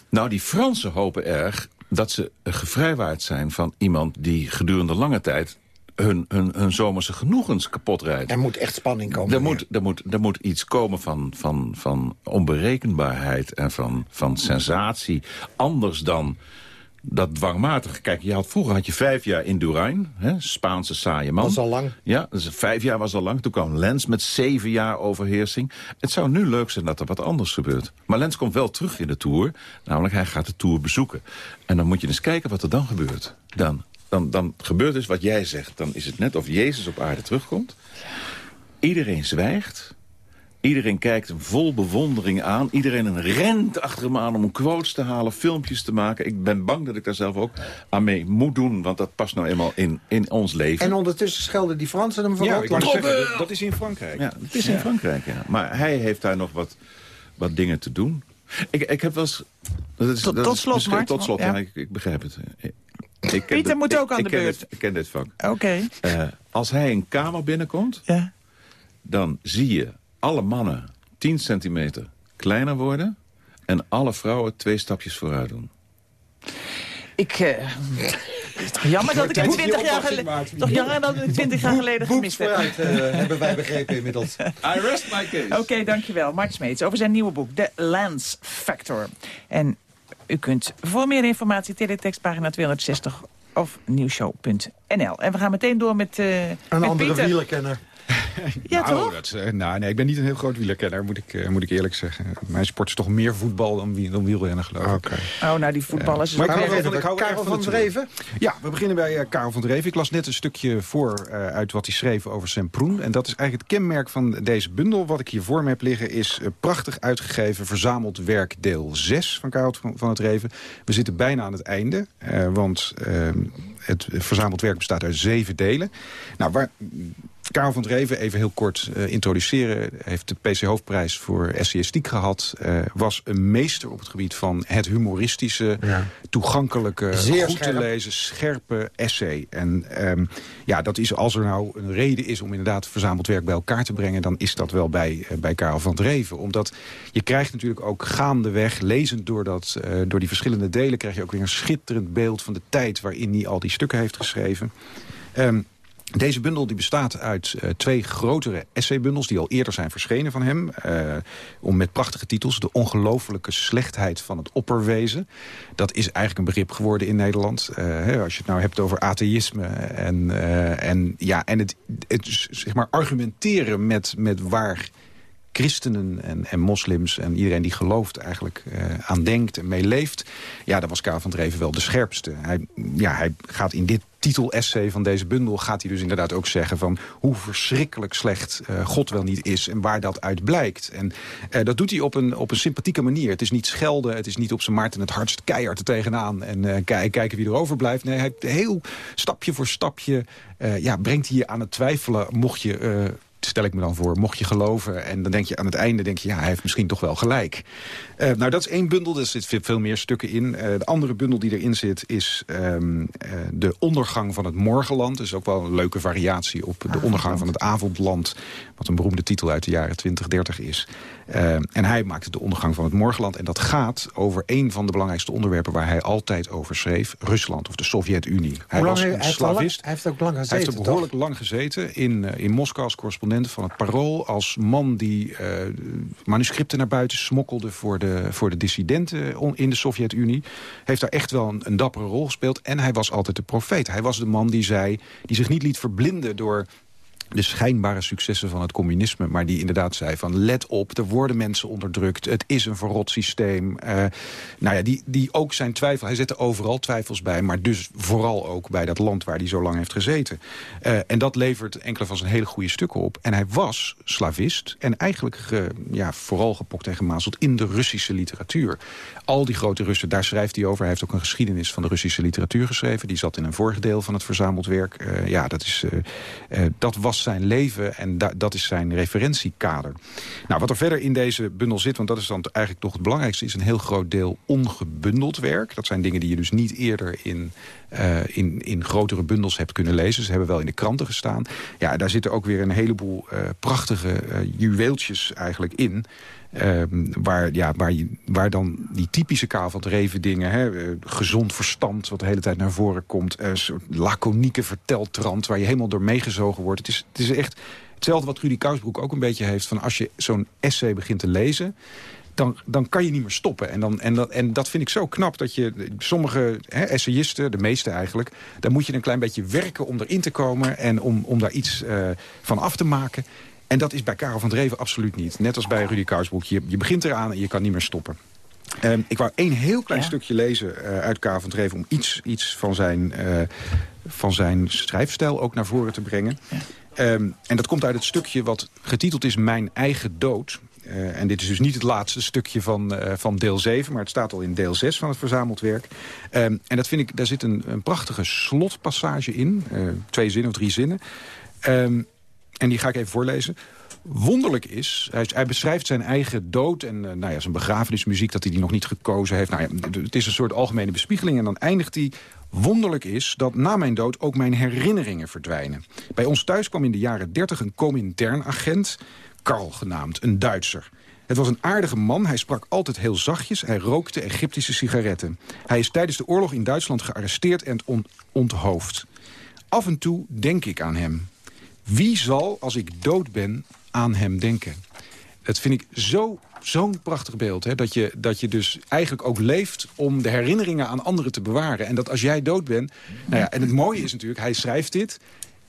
Nou, die Fransen hopen erg dat ze gevrijwaard zijn van iemand die gedurende lange tijd hun, hun, hun zomerse genoegens kapot rijdt. Er moet echt spanning komen. Er, moet, er, moet, er moet iets komen van, van, van onberekenbaarheid en van, van sensatie. Anders dan dat dwangmatige. Kijk, je had, vroeger had je vijf jaar in Durain, hè, Spaanse saaie man. Dat was al lang. Ja, dus vijf jaar was al lang. Toen kwam Lens met zeven jaar overheersing. Het zou nu leuk zijn dat er wat anders gebeurt. Maar Lens komt wel terug in de Tour. Namelijk, hij gaat de Tour bezoeken. En dan moet je eens kijken wat er dan gebeurt. Dan dan, dan gebeurt dus wat jij zegt. Dan is het net of Jezus op aarde terugkomt. Iedereen zwijgt. Iedereen kijkt hem vol bewondering aan. Iedereen rent achter hem aan om quotes te halen, filmpjes te maken. Ik ben bang dat ik daar zelf ook aan mee moet doen. Want dat past nou eenmaal in, in ons leven. En ondertussen schelden die Fransen hem voor ja, zeggen, dat is in Frankrijk. Ja, dat is in Frankrijk, ja. Maar hij heeft daar nog wat, wat dingen te doen. Ik, ik heb wel eens... Dat is, tot, dat tot slot, Mart, Tot slot, ja. ik, ik begrijp het. Ik Pieter moet ook aan de beurt. Dit, ik ken dit vak. Oké. Uh, als hij een kamer binnenkomt... Ja. dan zie je alle mannen 10 centimeter kleiner worden... en alle vrouwen twee stapjes vooruit doen. Ik... Uh, toch jammer dat ik het 20 jaar geleden... Toch jammer dat ik 20 jaar geleden gemist heb. Vooruit, uh, hebben wij begrepen inmiddels. I rest my case. Oké, okay, dankjewel. Mart Smeets over zijn nieuwe boek, The Lens Factor. En u kunt voor meer informatie teletextpagina 260 of nieuwshow.nl. En we gaan meteen door met uh, Een met andere Pieter. wielerkenner. Ja, nou, toch? Dat, uh, nou, nee, ik ben niet een heel groot wielerkenner, moet ik, uh, moet ik eerlijk zeggen. Mijn sport is toch meer voetbal dan, dan wielrennen, geloof ik. Okay. Oh, nou, die voetballers... Uh, maar ik hou van, ik hou Karel van Dreven? Ja, we beginnen bij Karel van Dreven. Ik las net een stukje voor uit wat hij schreef over Semproen. En dat is eigenlijk het kenmerk van deze bundel. Wat ik hier voor me heb liggen is prachtig uitgegeven... verzameld werk deel 6 van Karel van het Dreven. We zitten bijna aan het einde, want ehm, het verzameld werk bestaat uit zeven delen. Nou, waar... Karel van Dreven, even heel kort uh, introduceren... heeft de PC Hoofdprijs voor essayistiek gehad. Uh, was een meester op het gebied van het humoristische... Ja. toegankelijke, Zeer goed scherp. te lezen, scherpe essay. En um, ja, dat is als er nou een reden is om inderdaad verzameld werk bij elkaar te brengen... dan is dat wel bij, uh, bij Karel van Dreven. Omdat je krijgt natuurlijk ook gaandeweg, lezend door, dat, door die verschillende delen... krijg je ook weer een schitterend beeld van de tijd waarin hij al die stukken heeft geschreven. Um, Deze bundel die bestaat uit uh, twee grotere essaybundels... die al eerder zijn verschenen van hem. Uh, om met prachtige titels. De ongelofelijke slechtheid van het opperwezen. Dat is eigenlijk een begrip geworden in Nederland. Uh, hè, als je het nou hebt over atheïsme. En, en, ja, en het, het zeg maar argumenteren met, met waar christenen en, en moslims en iedereen die gelooft eigenlijk uh, aan denkt en meeleeft. Ja, daar was Karel van Dreven wel de scherpste. Hij, ja, hij gaat in dit titelessay van deze bundel gaat hij dus inderdaad ook zeggen van hoe verschrikkelijk slecht uh, God wel niet is en waar dat uit blijkt. En uh, dat doet hij op een, op een sympathieke manier. Het is niet schelden, het is niet op zijn Maarten het hardst keihard er tegenaan en kijken wie er overblijft. Nee, hij heel stapje voor stapje ja, brengt hij je aan het twijfelen mocht je stel ik me dan voor, mocht je geloven. En dan denk je aan het einde, denk je, ja, hij heeft misschien toch wel gelijk. Uh, nou, dat is één bundel, er zitten veel meer stukken in. Uh, de andere bundel die erin zit is um, uh, de ondergang van het morgenland. Dat is ook wel een leuke variatie op de ondergang van het avondland. Wat een beroemde titel uit de jaren 20, 30 is. en hij maakte de ondergang van het morgenland. En dat gaat over een van de belangrijkste onderwerpen waar hij altijd over schreef. Rusland of de Sovjet-Unie. Hij was een slavist. Hij heeft ook lang gezeten, Hij heeft ook behoorlijk toch? lang gezeten in, in Moskou als correspondent van het Parool... als man die uh, manuscripten naar buiten smokkelde voor de, voor de dissidenten in de Sovjet-Unie. Heeft daar echt wel een, een dappere rol gespeeld. En hij was altijd de profeet. Hij was de man die zei, die zich niet liet verblinden door de schijnbare successen van het communisme... maar die inderdaad zei van let op, er worden mensen onderdrukt... het is een verrot systeem. Uh, nou ja, die, die ook zijn twijfel... hij zette overal twijfels bij... maar dus vooral ook bij dat land waar hij zo lang heeft gezeten. Uh, en dat levert enkele van zijn hele goede stukken op. En hij was slavist en eigenlijk ge, ja, vooral gepokt en gemazeld... in de Russische literatuur. Al die grote Russen, daar schrijft hij over. Hij heeft ook een geschiedenis van de Russische literatuur geschreven. Die zat in een vorig deel van het verzameld werk. Uh, ja, dat, is, dat was zijn leven en da dat is zijn referentiekader. Nou, wat er verder in deze bundel zit, want dat is dan eigenlijk toch het belangrijkste... is een heel groot deel ongebundeld werk. Dat zijn dingen die je dus niet eerder in, uh, in, in grotere bundels hebt kunnen lezen. Ze hebben wel in de kranten gestaan. Ja, daar zitten ook weer een heleboel uh, prachtige uh, juweeltjes eigenlijk in... Um, waar, ja, waar, je, waar dan die typische kaal dingen... Hè, gezond verstand, wat de hele tijd naar voren komt... een soort laconieke verteltrand waar je helemaal door meegezogen wordt. Het is, het is echt hetzelfde wat Rudy Kousbroek ook een beetje heeft... van als je zo'n essay begint te lezen... Dan, dan kan je niet meer stoppen. En, dan, en, dat, en dat vind ik zo knap dat je sommige hè, essayisten, de meeste eigenlijk... daar moet je een klein beetje werken om erin te komen... en om, om daar iets uh, van af te maken. En dat is bij Karel van Dreven absoluut niet. Net als bij Rudy Kousbroek. Je, je begint eraan en je kan niet meer stoppen. Um, ik wou één heel klein ja. stukje lezen uh, uit Karel van Dreven... om iets, iets van, zijn, uh, van zijn schrijfstijl ook naar voren te brengen. Ja. Um, en dat komt uit het stukje wat getiteld is Mijn eigen dood. Uh, en dit is dus niet het laatste stukje van, uh, van deel 7... maar het staat al in deel 6 van het verzameld werk. Um, en dat vind ik, daar zit een, een prachtige slotpassage in. Uh, twee zinnen of drie zinnen. Um, en die ga ik even voorlezen. Wonderlijk is, hij, hij beschrijft zijn eigen dood en nou ja, zijn begrafenismuziek... dat hij die nog niet gekozen heeft. Nou ja, het is een soort algemene bespiegeling. En dan eindigt hij... Wonderlijk is dat na mijn dood ook mijn herinneringen verdwijnen. Bij ons thuis kwam in de jaren 30 een comintern agent... Karl genaamd, een Duitser. Het was een aardige man, hij sprak altijd heel zachtjes... hij rookte Egyptische sigaretten. Hij is tijdens de oorlog in Duitsland gearresteerd en on onthoofd. Af en toe denk ik aan hem. Wie zal, als ik dood ben, aan hem denken? Dat vind ik zo zo'n prachtig beeld. Hè? Dat, je, dat je dus eigenlijk ook leeft om de herinneringen aan anderen te bewaren. En dat als jij dood bent... Nou ja, en het mooie is natuurlijk, hij schrijft dit...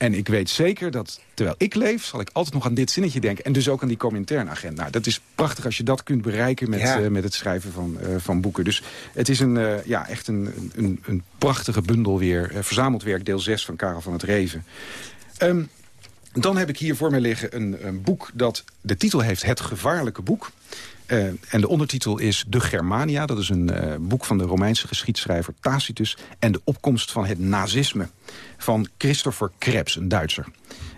En ik weet zeker dat, terwijl ik leef, zal ik altijd nog aan dit zinnetje denken. En dus ook aan die comintern agent. Nou, dat is prachtig als je dat kunt bereiken met, ja. uh, met het schrijven van, uh, van boeken. Dus het is een, uh, ja, echt een, een, een prachtige bundel weer. verzameld werk, deel 6 van Karel van het Reven. Um, dan heb ik hier voor mij liggen een, een boek dat de titel heeft Het Gevaarlijke Boek. Uh, en de ondertitel is De Germania. Dat is een uh, boek van de Romeinse geschiedschrijver Tacitus... en de opkomst van het nazisme van Christopher Krebs, een Duitser.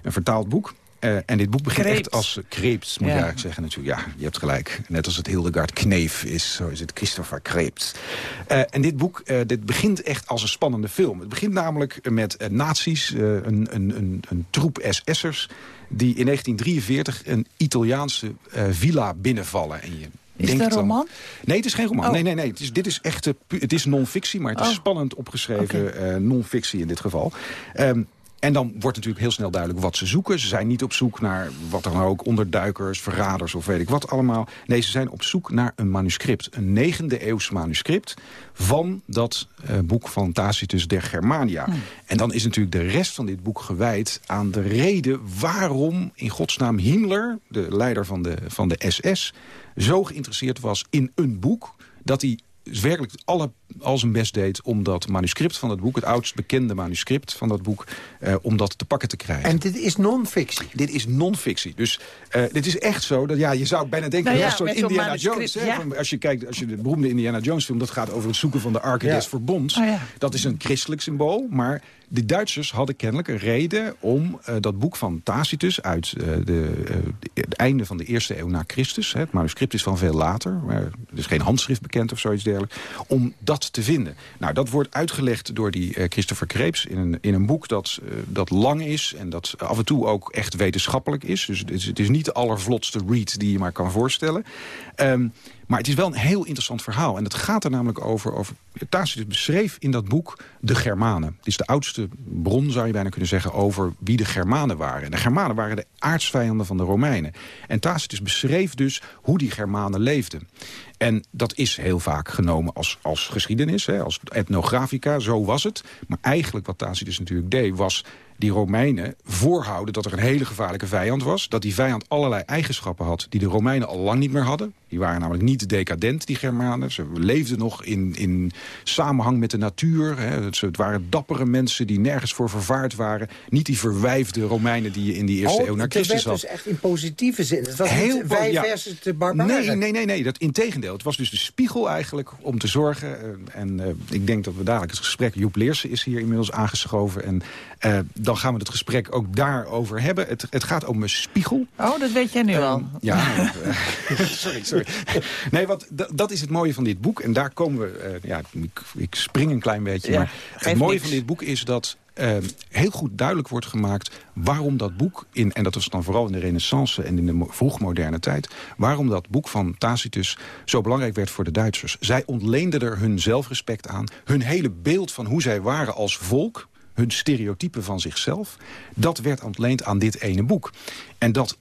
Een vertaald boek. Uh, en dit boek begint Kreeps. echt als Krebs, moet ja. je eigenlijk zeggen natuurlijk. Ja, je hebt gelijk. Net als het Hildegard Kneef is, zo is het Christopher Krebs. Uh, en dit boek uh, dit begint echt als een spannende film. Het begint namelijk met nazi's, een, een, een, een troep SS'ers... die in 1943 een Italiaanse villa binnenvallen. En je is het een roman? Dan... Nee, het is geen roman. Oh. Nee, nee, nee. Het is, dit is echt het is non-fictie, maar het is oh. spannend opgeschreven okay. non-fictie in dit geval. Um, en dan wordt natuurlijk heel snel duidelijk wat ze zoeken. Ze zijn niet op zoek naar wat dan ook, onderduikers, verraders of weet ik wat allemaal. Nee, ze zijn op zoek naar een manuscript. Een negende eeuws manuscript van dat uh, boek van Tacitus der Germania. Hmm. En dan is natuurlijk de rest van dit boek gewijd aan de reden... waarom in godsnaam Himmler, de leider van de, van de SS... zo geïnteresseerd was in een boek dat hij werkelijk alle, al zijn best deed om dat manuscript van het boek... het oudst bekende manuscript van dat boek, uh, om dat te pakken te krijgen. En dit is non-fictie? Dit is non-fictie. Dus uh, dit is echt zo dat ja, je zou bijna denken... Nou ja, een soort Indiana Jones. Hè, ja. als je kijkt, als je de beroemde Indiana Jones film... dat gaat over het zoeken van de Arke ja. des Verbonds. Oh, dat is een christelijk symbool, maar de Duitsers hadden kennelijk een reden om uh, dat boek van Tacitus... uit uh, de, uh, het einde van de eerste eeuw na Christus... Hè, het manuscript is van veel later, maar er is geen handschrift bekend of zoiets dergelijks... om dat te vinden. Nou, dat wordt uitgelegd door die Christopher Krebs in een, in een boek dat, dat lang is... en dat af en toe ook echt wetenschappelijk is. Dus het is, het is niet de allervlotste read die je maar kan voorstellen. Um, maar het is wel een heel interessant verhaal. En het gaat er namelijk over... over Tacitus beschreef in dat boek de Germanen. Het is de oudste bron, zou je bijna kunnen zeggen... over wie de Germanen waren. En de Germanen waren de aardsvijanden van de Romeinen. En Tacitus beschreef dus hoe die Germanen leefden. En dat is heel vaak genomen als, als geschiedenis, hè, als etnografica. Zo was het. Maar eigenlijk wat Tacitus natuurlijk deed... was die Romeinen voorhouden dat er een hele gevaarlijke vijand was. Dat die vijand allerlei eigenschappen had die de Romeinen al lang niet meer hadden. Die waren namelijk niet decadent, die Germanen. Ze leefden nog in, in samenhang met de natuur. Hè. Het waren dappere mensen die nergens voor vervaard waren. Niet die verwijfde Romeinen die je in die eerste oh, eeuw naar Christus had. dus echt in positieve zin. Het was Heel niet wij ja. versus de barbaren. Nee, nee, nee, nee. Dat, integendeel. Het was dus de spiegel eigenlijk om te zorgen. Uh, en uh, ik denk dat we dadelijk het gesprek... Joep Leersen is hier inmiddels aangeschoven. En uh, dan gaan we het gesprek ook daarover hebben. Het, het gaat om een spiegel. Oh, dat weet jij nu al. Ja, sorry, sorry. Nee, wat, dat is het mooie van dit boek. En daar komen we... ja, ik, ik, spring een klein beetje. Ja, maar het mooie niks. van dit boek is dat uh, heel goed duidelijk wordt gemaakt waarom dat boek, in, en dat was dan vooral in de renaissance en in de vroegmoderne tijd, waarom dat boek van Tacitus zo belangrijk werd voor de Duitsers. Zij ontleenden er hun zelfrespect aan, hun hele beeld van hoe zij waren als volk, hun stereotypen van zichzelf, dat werd ontleend aan dit ene boek. En dat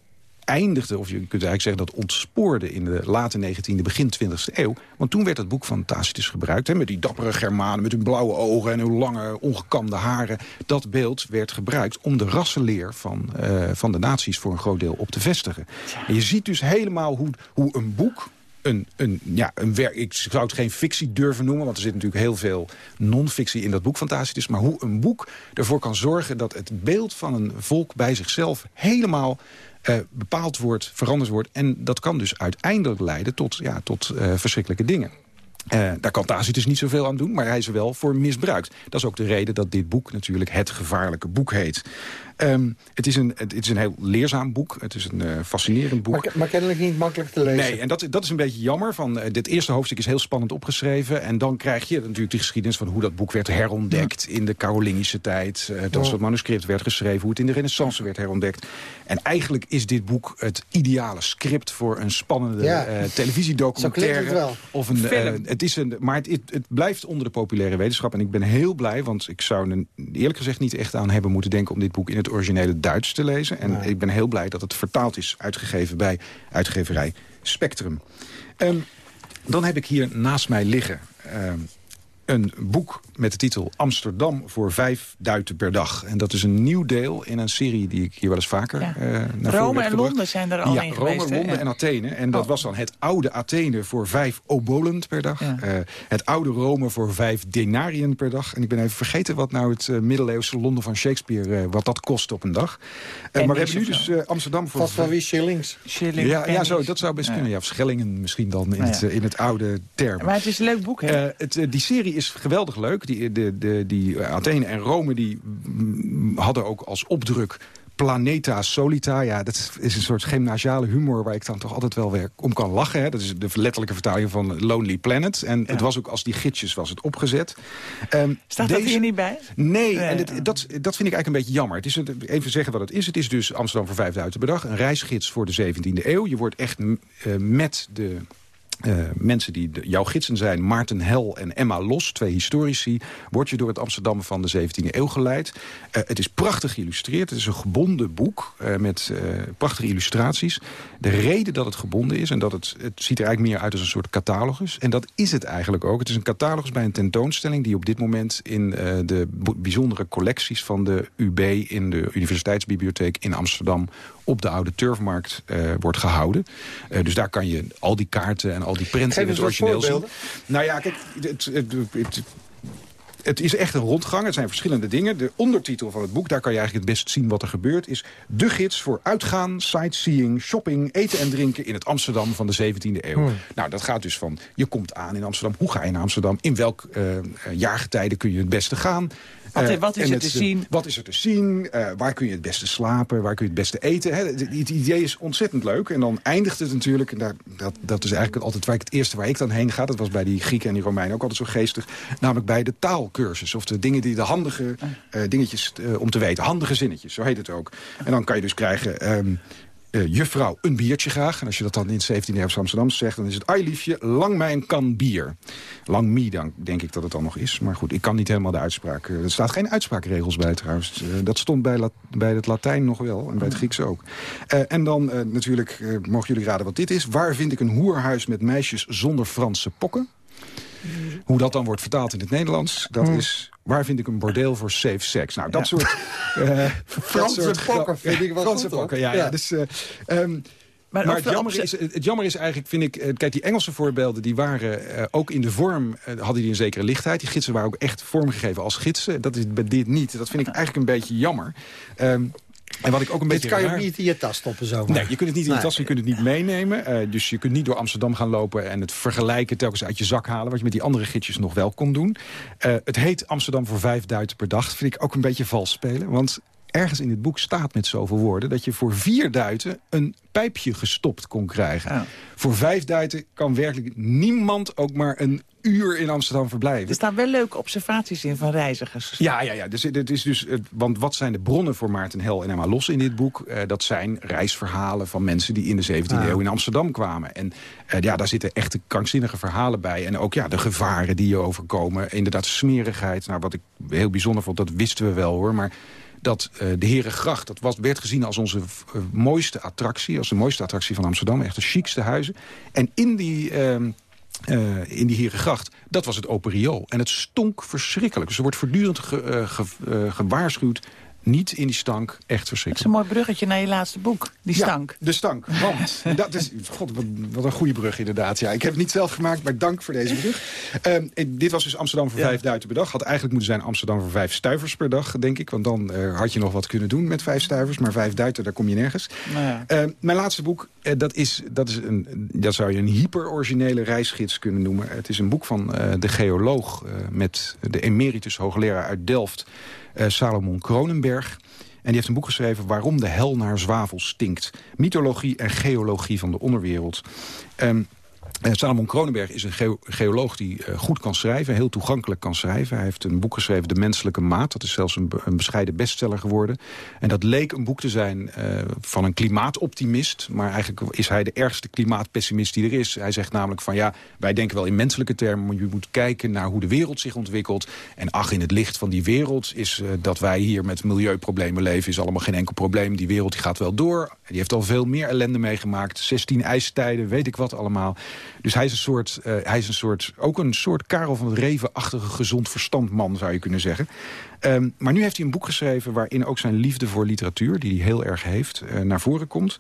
eindigde, of je kunt eigenlijk zeggen dat ontspoorde... in de late 19e, begin 20e eeuw. Want toen werd het boek van Tacitus gebruikt... Hè, met die dappere Germanen, met hun blauwe ogen... en hun lange, ongekamde haren. Dat beeld werd gebruikt om de rassenleer van, uh, van de naties... voor een groot deel op te vestigen. En je ziet dus helemaal hoe, hoe een boek een, een, ja, een werk, ik zou het geen fictie durven noemen... want er zit natuurlijk heel veel non-fictie in dat boek Tacitus... maar hoe een boek ervoor kan zorgen dat het beeld van een volk bij zichzelf... helemaal uh, bepaald wordt, veranderd wordt. En dat kan dus uiteindelijk leiden tot, ja, tot uh, verschrikkelijke dingen. Uh, daar kan Tacitus niet zoveel aan doen, maar hij is er wel voor misbruikt. Dat is ook de reden dat dit boek natuurlijk het gevaarlijke boek heet. Um, het, is een, het is een heel leerzaam boek. Het is een uh, fascinerend boek. Maar, maar, kennelijk niet makkelijk te lezen. Nee, en dat, dat is een beetje jammer. Van, uh, dit eerste hoofdstuk is heel spannend opgeschreven. En dan krijg je natuurlijk de geschiedenis van hoe dat boek werd herontdekt... in de Carolingische tijd. Uh, dat het manuscript werd geschreven. Hoe het in de renaissance werd herontdekt. En eigenlijk is dit boek het ideale script... voor een spannende ja. televisiedocumentaire. Het of een film. het is een, maar het, het, het, blijft onder de populaire wetenschap. En ik ben heel blij, want ik zou er eerlijk gezegd niet echt aan hebben moeten denken... om dit boek in het originele Duits te lezen. En ik ben heel blij dat het vertaald is, uitgegeven bij uitgeverij Spectrum. Um, dan heb ik hier naast mij liggen... Um, een boek met de titel Amsterdam voor vijf duiten per dag. En dat is een nieuw deel in een serie die ik hier wel eens vaker ja. uh, naar Rome en Londen zijn er al ja, in Rome, geweest. Londen ja. en Athene. En dat oh. was dan het oude Athene voor vijf obolend per dag. Ja. Uh, het oude Rome voor vijf denariën per dag. En ik ben even vergeten wat nou het uh, middeleeuwse Londen van Shakespeare... wat dat kost op een dag. maar we hebben nu dus Amsterdam voor... Vast van wie shillings? Shilling, ja, ja zo, dat zou best kunnen. Ja, of schellingen misschien dan in, het, in het oude term. Maar het is een leuk boek, hè? het, die serie is geweldig leuk. Die, de, de, die Athene en Rome die hadden ook als opdruk Planeta Solita. Ja, dat is een soort gymnasiale humor waar ik dan toch altijd wel weer om kan lachen. Hè. Dat is de letterlijke vertaling van Lonely Planet. En ja. het was ook als die gidsjes was het opgezet. Um, Staat deze... dat hier niet bij? Nee, nee en het, dat, dat vind ik eigenlijk een beetje jammer. Het is een, even zeggen wat het is. Het is dus Amsterdam voor 5000 per dag. Een reisgids voor de 17e eeuw. Je wordt echt uh, met de uh, mensen die jouw gidsen zijn, Maarten Hel en Emma Los, twee historici, word je door het Amsterdam van de 17e eeuw geleid. Uh, het is prachtig geïllustreerd. Het is een gebonden boek uh, met prachtige illustraties. De reden dat het gebonden is, en dat het, het ziet er eigenlijk meer uit als een soort catalogus. En dat is het eigenlijk ook. Het is een catalogus bij een tentoonstelling die op dit moment in de bijzondere collecties van de UB in de Universiteitsbibliotheek in Amsterdam op de Oude Turfmarkt uh, wordt gehouden. Uh, dus daar kan je al die kaarten en al die prenten in het origineel zien. Nou ja, kijk, het, het, het, het is echt een rondgang. Het zijn verschillende dingen. De ondertitel van het boek, daar kan je eigenlijk het best zien wat er gebeurt... is de gids voor uitgaan, sightseeing, shopping, eten en drinken... in het Amsterdam van de 17e eeuw. Hmm. Nou, dat gaat dus van, je komt aan in Amsterdam. Hoe ga je naar Amsterdam? In welk uh, jaargetijde kun je het beste gaan? Wat, wat is er te zien? Wat is er te zien? Uh, waar kun je het beste slapen? Waar kun je het beste eten? Hè? Het, idee is ontzettend leuk. En dan eindigt het natuurlijk... En daar, dat, dat is eigenlijk altijd waar ik het eerste waar ik dan heen ga. Dat was bij die Grieken en die Romeinen ook altijd zo geestig. Namelijk bij de taalkursus. Of de dingen die de handige uh, dingetjes om te weten. Handige zinnetjes, zo heet het ook. En dan kan je dus krijgen... Um, uh, juffrouw, een biertje graag. En als je dat dan in het 17e eeuw Amsterdam zegt... dan is het, ai liefje, lang mij een kan bier. Lang mi, dan denk ik dat het dan nog is. Maar goed, ik kan niet helemaal de uitspraak... Uh, er staat geen uitspraakregels bij trouwens. Uh, dat stond bij, bij het Latijn nog wel. En bij het Grieks ook. en dan natuurlijk, mogen jullie raden wat dit is. Waar vind ik een hoerhuis met meisjes zonder Franse pokken? Hoe dat dan wordt vertaald in het Nederlands, dat is... Waar vind ik een bordeel voor safe sex? Nou, dat soort... Uh, Franse dat soort pokken vind ik wel Franse goed, pokken, ja. ja. Ja. Dus, uh, um, maar, maar het, jammer is, het jammer is eigenlijk, vind ik... Kijk, die Engelse voorbeelden, die waren uh, ook in de vorm... Uh, hadden die een zekere lichtheid. Die gidsen waren ook echt vormgegeven als gidsen. Dat is bij dit niet. Dat vind ik eigenlijk een beetje jammer. Um, en wat ik ook een Dit beetje kan je raar... niet in je tas stoppen zo. Nee, je kunt het niet in je tas, je kunt het niet meenemen. Uh, dus je kunt niet door Amsterdam gaan lopen en het vergelijken telkens uit je zak halen. Wat je met die andere gidsjes nog wel kon doen. Uh, het heet Amsterdam voor vijf duiten per dag. Dat vind ik ook een beetje vals spelen. Want ergens in het boek staat met zoveel woorden... dat je voor vier duiten een pijpje gestopt kon krijgen. Ja. Voor vijf duiten kan werkelijk niemand ook maar een uur in Amsterdam verblijven. Er staan wel leuke observaties in van reizigers. Ja, ja, ja. Dus, het is dus, want wat zijn de bronnen voor Maarten Hel en Emma Los in dit boek? Uh, dat zijn reisverhalen van mensen die in de 17e ah. eeuw in Amsterdam kwamen. En uh, ja, daar zitten echte krankzinnige verhalen bij. En ook ja, de gevaren die je overkomen. Inderdaad, smerigheid. Nou, wat ik heel bijzonder vond, dat wisten we wel hoor. Maar dat uh, de Herengracht, dat was, werd gezien als onze uh, mooiste attractie... als de mooiste attractie van Amsterdam, echt de chicste huizen. En in die... Uh, uh, in die Herengracht, dat was het open riool. En het stonk verschrikkelijk. Dus er wordt voortdurend ge, ge, uh, gewaarschuwd... niet in die stank, echt Dat is verschrikkelijk. een mooi bruggetje naar je laatste boek, die stank. Ja, de stank. Want dat is, god, wat, een goede brug inderdaad. Ja, ik heb het niet zelf gemaakt, maar dank voor deze brug. Um, dit was dus Amsterdam voor ja. vijf duiten per dag. Had eigenlijk moeten zijn Amsterdam voor vijf stuivers per dag, denk ik. Want dan uh, had je nog wat kunnen doen met vijf stuivers. Maar vijf duiten, daar kom je nergens. Nou ja. uh, mijn laatste boek, uh, dat, is, dat, is een, dat zou je een hyper-originele reisgids kunnen noemen. Het is een boek van de geoloog met de emeritus hoogleraar uit Delft... Salomon Kronenberg. En die heeft een boek geschreven waarom de hel naar zwavel stinkt. Mythologie en geologie van de onderwereld. Uh, Salomon Kronenberg is een ge geoloog die uh, goed kan schrijven, heel toegankelijk kan schrijven. Hij heeft een boek geschreven, De Menselijke Maat. Dat is zelfs een, een bescheiden bestseller geworden. En dat leek een boek te zijn uh, van een klimaatoptimist. Maar eigenlijk is hij de ergste klimaatpessimist die er is. Hij zegt namelijk van ja, wij denken wel in menselijke termen... maar je moet kijken naar hoe de wereld zich ontwikkelt. En ach, in het licht van die wereld is dat wij hier met milieuproblemen leven... is allemaal geen enkel probleem. Die wereld die gaat wel door. Die heeft al veel meer ellende meegemaakt. 16 ijstijden, weet ik wat allemaal. Dus hij is een soort, uh, hij is een soort ook een soort Karel van het Reven-achtige gezond verstandman, zou je kunnen zeggen. Um, maar nu heeft hij een boek geschreven waarin ook zijn liefde voor literatuur, die hij heel erg heeft, uh, naar voren komt.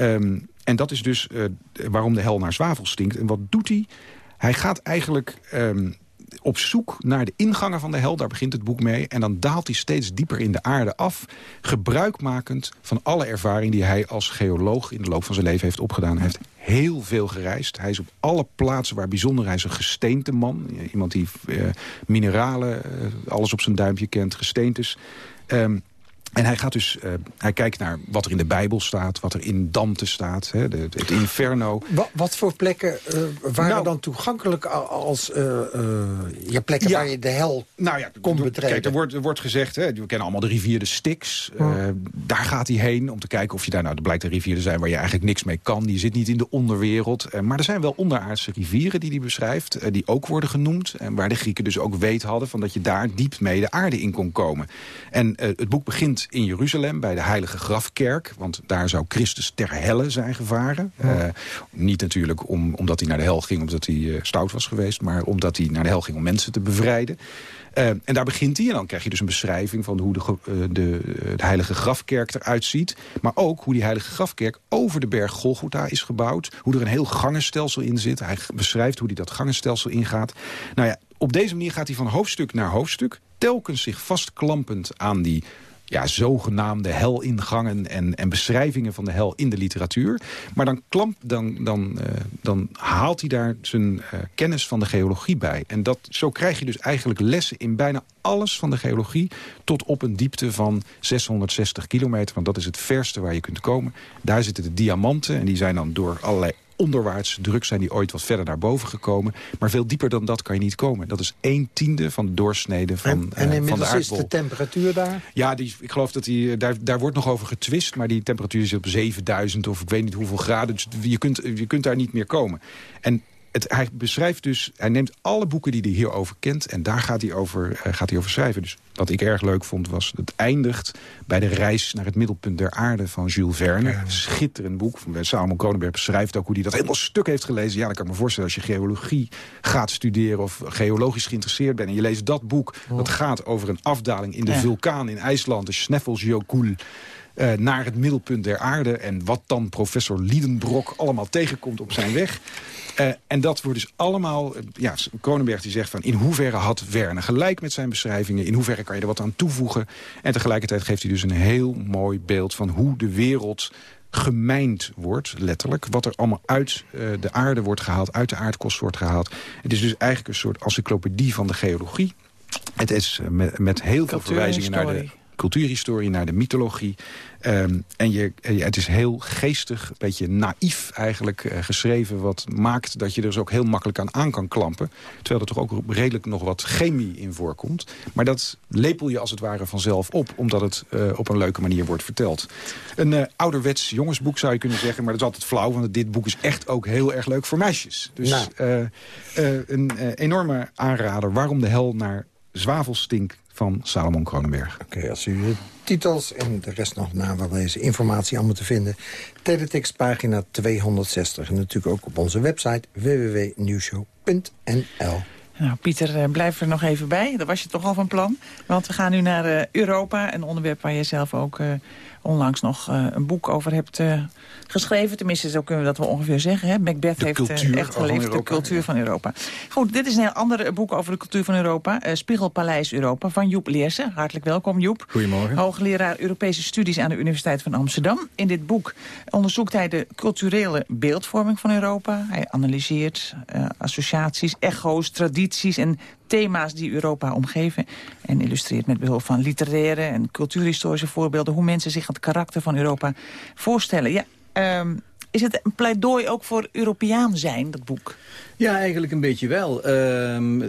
Um, en dat is dus uh, waarom de hel naar zwavel stinkt. En wat doet hij? Hij gaat eigenlijk... Um, op zoek naar de ingangen van de hel. Daar begint het boek mee. En dan daalt hij steeds dieper in de aarde af. Gebruikmakend van alle ervaring die hij als geoloog... in de loop van zijn leven heeft opgedaan. Heeft heel veel gereisd. Hij is op alle plaatsen waar bijzonder hij is een gesteente man. Iemand die uh, mineralen, uh, alles op zijn duimpje kent, gesteentes... Um, en hij gaat dus, uh, hij kijkt naar wat er in de Bijbel staat, wat er in Dante staat, hè, de, het Inferno. Wat, wat voor plekken uh, waren nou, dan toegankelijk als uh, ja, plekken ja, waar je de hel nou ja, kon betreden? Kijk, er wordt, er wordt gezegd, hè, we kennen allemaal de rivier de Styx. Oh. daar gaat hij heen om te kijken of je daar, nou, er blijkt een rivier te zijn waar je eigenlijk niks mee kan. Die zit niet in de onderwereld. maar er zijn wel onderaardse rivieren die hij beschrijft, die ook worden genoemd. En waar de Grieken dus ook weet hadden van dat je daar diep mee de aarde in kon komen. En het boek begint in Jeruzalem bij de Heilige Grafkerk. Want daar zou Christus ter helle zijn gevaren. Ja. Uh, niet natuurlijk om, omdat hij naar de hel ging omdat hij uh, stout was geweest... maar omdat hij naar de hel ging om mensen te bevrijden. Uh, en daar begint hij en dan krijg je dus een beschrijving... van hoe de, de, de, Heilige Grafkerk eruit ziet. Maar ook hoe die Heilige Grafkerk over de berg Golgotha is gebouwd. Hoe er een heel gangenstelsel in zit. Hij beschrijft hoe hij dat gangenstelsel ingaat. Nou ja, op deze manier gaat hij van hoofdstuk naar hoofdstuk... telkens zich vastklampend aan die ja, zogenaamde helingangen en, en beschrijvingen van de hel in de literatuur. Maar dan, klamp, dan, dan, uh, dan haalt hij daar zijn uh, kennis van de geologie bij. En dat, zo krijg je dus eigenlijk lessen in bijna alles van de geologie... tot op een diepte van 660 kilometer. Want dat is het verste waar je kunt komen. Daar zitten de diamanten en die zijn dan door allerlei onderwaarts druk zijn die ooit wat verder naar boven gekomen. Maar veel dieper dan dat kan je niet komen. Dat is een tiende van de doorsnede van, en, en uh, inmiddels van de aardbol. is de temperatuur daar? Ja, die, ik geloof dat die, daar, daar wordt nog over getwist. Maar die temperatuur zit op 7000 of ik weet niet hoeveel graden. Dus je kunt, je kunt daar niet meer komen. En het, hij beschrijft dus, hij neemt alle boeken die hij hierover kent... en daar gaat hij over, eh, gaat hij over schrijven. Dus wat ik erg leuk vond was, het eindigt bij de reis naar het middelpunt der aarde van Jules Verne. Schitterend boek. Salomon Kronenberg beschrijft ook hoe hij dat helemaal stuk heeft gelezen. Ja, dan kan ik me voorstellen als je geologie gaat studeren... of geologisch geïnteresseerd bent en je leest dat boek... dat gaat over een afdaling in de vulkaan in IJsland, de Sneffelsjökull... Uh, naar het middelpunt der aarde. En wat dan professor Liedenbrok allemaal tegenkomt op zijn weg. Uh, en dat wordt dus allemaal... Uh, ja, Kronenberg die zegt van... in hoeverre had Werner gelijk met zijn beschrijvingen? In hoeverre kan je er wat aan toevoegen? En tegelijkertijd geeft hij dus een heel mooi beeld... van hoe de wereld gemijnd wordt, letterlijk. Wat er allemaal uit uh, de aarde wordt gehaald, uit de aardkost wordt gehaald. Het is dus eigenlijk een soort encyclopedie van de geologie. Het is met, met heel veel verwijzingen naar de cultuurhistorie, naar de mythologie. Um, en je, het is heel geestig, een beetje naïef eigenlijk uh, geschreven... wat maakt dat je er dus ook heel makkelijk aan aan kan klampen. Terwijl er toch ook redelijk nog wat chemie in voorkomt. Maar dat lepel je als het ware vanzelf op... omdat het uh, op een leuke manier wordt verteld. Een uh, ouderwets jongensboek zou je kunnen zeggen... maar dat is altijd flauw, want dit boek is echt ook heel erg leuk voor meisjes. Dus nou. een enorme aanrader. Waarom de hel naar zwavelstink van Salomon Kronenberg. Oké, als u de titels en de rest nog na wil lezen, informatie allemaal te vinden. Teletext pagina 260 en natuurlijk ook op onze website www.nieuwshow.nl. Nou, Pieter, uh, blijf er nog even bij. Dat was je toch al van plan. Want we gaan nu naar uh, Europa, een onderwerp waar je zelf ook uh, onlangs nog een boek over hebt geschreven. Tenminste, zo kunnen we dat wel ongeveer zeggen. Hè? Macbeth heeft echt geleefd, de cultuur van Europa. Goed, dit is een heel ander boek over de cultuur van Europa. Spiegelpaleis Europa van Joep Leersen. Hartelijk welkom, Joep. Goedemorgen. Hoogleraar Europese Studies aan de Universiteit van Amsterdam. In dit boek onderzoekt hij de culturele beeldvorming van Europa. Hij analyseert associaties, echo's, tradities en thema's die Europa omgeven. En illustreert met behulp van literaire en cultuurhistorische voorbeelden... hoe mensen zich het karakter van Europa voorstellen. Ja, um, is het een pleidooi ook voor Europeaan zijn, dat boek? Ja, eigenlijk een beetje wel. Uh,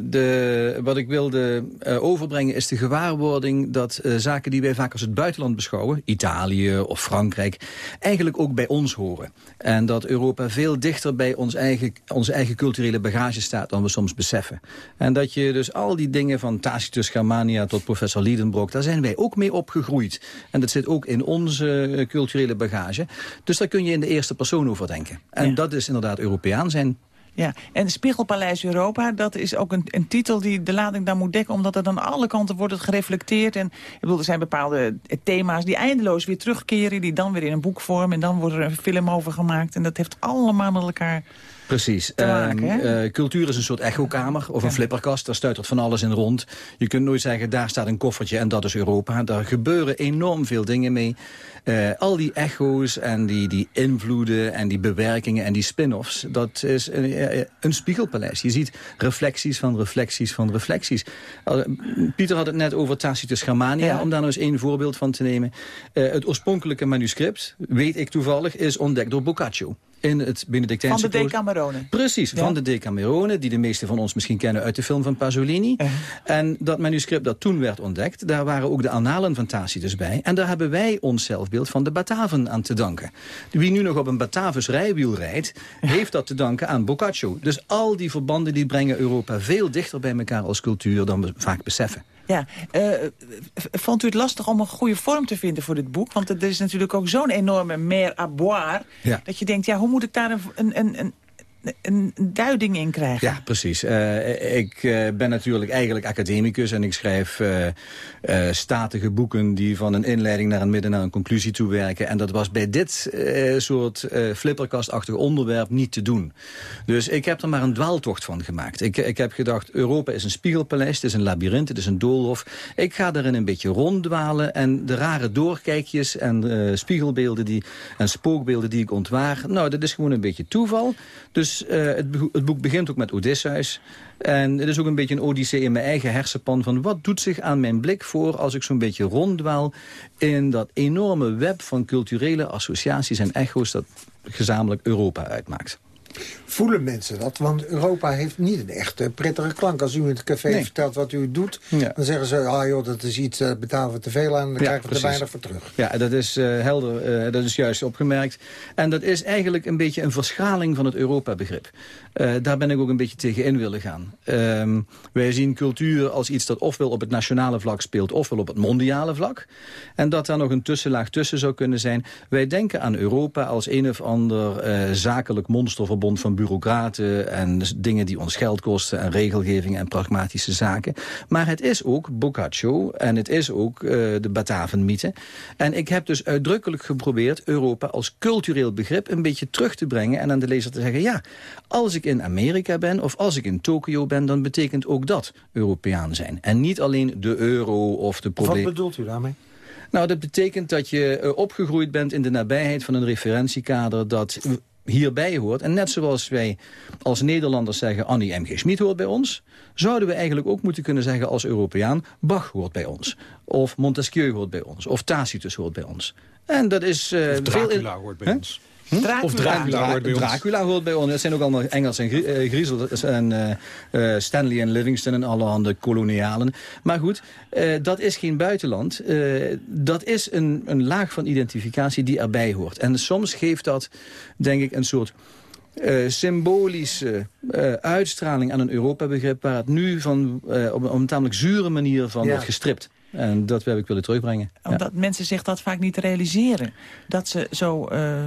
de, wat ik wilde uh, overbrengen is de gewaarwording dat uh, zaken die wij vaak als het buitenland beschouwen, Italië of Frankrijk, eigenlijk ook bij ons horen. En dat Europa veel dichter bij ons eigen, onze eigen culturele bagage staat dan we soms beseffen. En dat je dus al die dingen van Tacitus Germania tot professor Liedenbrock, daar zijn wij ook mee opgegroeid. En dat zit ook in onze uh, culturele bagage. Dus daar kun je in de eerste persoon over denken. En ja. dat is inderdaad Europeaan zijn. Ja, en Spiegelpaleis Europa, dat is ook een, een titel die de lading daar moet dekken... omdat er aan alle kanten wordt het gereflecteerd. En ik bedoel, er zijn bepaalde thema's die eindeloos weer terugkeren... die dan weer in een boek vormen en dan wordt er een film over gemaakt. En dat heeft allemaal met elkaar Precies. Maken, uh, cultuur is een soort echokamer of een flipperkast. Daar stuitert van alles in rond. Je kunt nooit zeggen, daar staat een koffertje en dat is Europa. Daar gebeuren enorm veel dingen mee. Uh, al die echo's en die, die invloeden en die bewerkingen en die spin-offs... dat is een, een, spiegelpaleis. Je ziet reflecties van reflecties van reflecties. Uh, Pieter had het net over Tacitus Germania, ja. om daar nou eens één voorbeeld van te nemen. het oorspronkelijke manuscript, weet ik toevallig, is ontdekt door Boccaccio in het Benedictijnse Van de Decamerone. Precies, ja. van de Decamerone, die de meeste van ons misschien kennen uit de film van Pasolini. Uh -huh. En dat manuscript dat toen werd ontdekt, daar waren ook de annalen van Tacitus bij. En daar hebben wij ons zelfbeeld van de Bataven aan te danken. Wie nu nog op een Batavisch rijwiel rijdt, heeft dat te danken aan Boccaccio. Dus al die verbanden die brengen Europa veel dichter bij elkaar als cultuur dan we vaak beseffen. Ja, uh, vond u het lastig om een goede vorm te vinden voor dit boek? Want er is natuurlijk ook zo'n enorme mer à boire... Ja. dat je denkt, ja, hoe moet ik daar een, een, een een duiding in krijgen. Ja, precies. Uh, ik uh, ben natuurlijk eigenlijk academicus en ik schrijf uh, statige boeken die van een inleiding naar een midden naar een conclusie toe werken. En dat was bij dit soort flipperkastachtig onderwerp niet te doen. Dus ik heb er maar een dwaaltocht van gemaakt. Ik, ik heb gedacht, Europa is een spiegelpaleis, het is een labyrint, het is een doolhof. Ik ga daarin een beetje ronddwalen en de rare doorkijkjes en spiegelbeelden die, en spookbeelden die ik ontwaar, nou, dat is gewoon een beetje toeval. Dus uh, het, het, boek begint ook met Odysseus. En het is ook een beetje een odyssee in mijn eigen hersenpan... van wat doet zich aan mijn blik voor als ik zo'n beetje ronddwaal... in dat enorme web van culturele associaties en echo's... dat gezamenlijk Europa uitmaakt. Voelen mensen dat? Want Europa heeft niet een echt prettige klank. Als u in het café Nee. vertelt wat u doet... Ja. dan zeggen ze, ah joh, dat is iets, daar betalen we te veel aan... en dan krijgen we er precies. weinig voor terug. Ja, dat is eh, helder. eh, dat is juist opgemerkt. En dat is eigenlijk een beetje een verschaling van het Europa-begrip. Eh, daar ben ik ook een beetje tegen in willen gaan. Ehm, wij zien cultuur als iets dat ofwel op het nationale vlak speelt... ofwel op het mondiale vlak. En dat daar nog een tussenlaag tussen zou kunnen zijn. Wij denken aan Europa als een of ander eh, zakelijk monsterverbond van bureaucraten... en dingen die ons geld kosten en regelgeving en pragmatische zaken. Maar het is ook Boccaccio en het is ook eh, de Batavenmythe. En ik heb dus uitdrukkelijk geprobeerd Europa als cultureel begrip een beetje terug te brengen... en aan de lezer te zeggen, ja, als ik in Amerika ben of als ik in Tokio ben... dan betekent ook dat Europeaan zijn. En niet alleen de euro of de Wat problemen. bedoelt u daarmee? Nou, dat betekent dat je eh, opgegroeid bent in de nabijheid van een referentiekader dat hierbij hoort. En net zoals wij als Nederlanders zeggen Annie M.G. Schmid hoort bij ons... zouden we eigenlijk ook moeten kunnen zeggen als Europeaan... Bach hoort bij ons. Of Montesquieu hoort bij ons. Of Tacitus hoort bij ons. En dat is... eh, veel in- hoort bij Huh? ons. Dracula. Of Dracula hoort bij ons. Dracula hoort bij ons. Dat zijn ook allemaal Engels en Grie- eh, Griezel en eh, eh, Stanley en Livingston en allerhande kolonialen. Maar goed, eh, dat is geen buitenland. Eh, dat is een, een laag van identificatie die erbij hoort. En soms geeft dat, denk ik, een soort... eh, symbolische eh, uitstraling aan een Europa-begrip... waar het nu van, eh, op, een, op een tamelijk zure manier van Ja. wordt gestript. En dat heb ik willen terugbrengen. Ja. Omdat mensen zich dat vaak niet realiseren. Dat ze zo eh,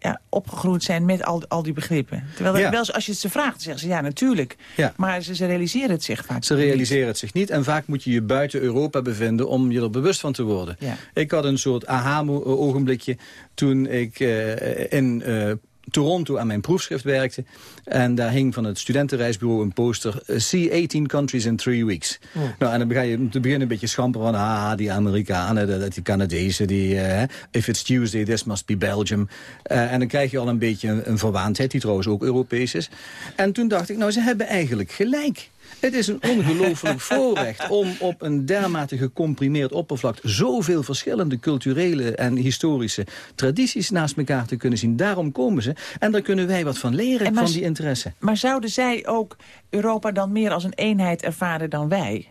ja, opgegroeid zijn met al, al die begrippen. Terwijl Ja. wel eens als je het ze vraagt, zeggen ze ja, natuurlijk. Ja. Maar ze, ze realiseren het zich vaak Ze realiseren het zich niet. En vaak moet je je buiten Europa bevinden om je er bewust van te worden. Ik had een soort aha-ogenblikje toen ik eh, in eh, Toronto aan mijn proefschrift werkte. En daar hing van het studentenreisbureau een poster... eh, See 18 countries in three weeks. Nou, en dan ga je te beginnen een beetje schamper van... ah, die Amerikanen, die Canadezen, die... eh, if it's Tuesday, this must be Belgium. Eh, en dan krijg je al een beetje een, een verwaandheid... die trouwens ook Europees is. En toen dacht ik, nou, ze hebben eigenlijk gelijk. Het is een ongelooflijk voorrecht om op een dermate gecomprimeerd oppervlak... zoveel verschillende culturele en historische tradities naast elkaar te kunnen zien. Daarom komen ze. En daar kunnen wij wat van leren, maar van die interesse. Maar zouden zij ook Europa dan meer als een eenheid ervaren dan wij?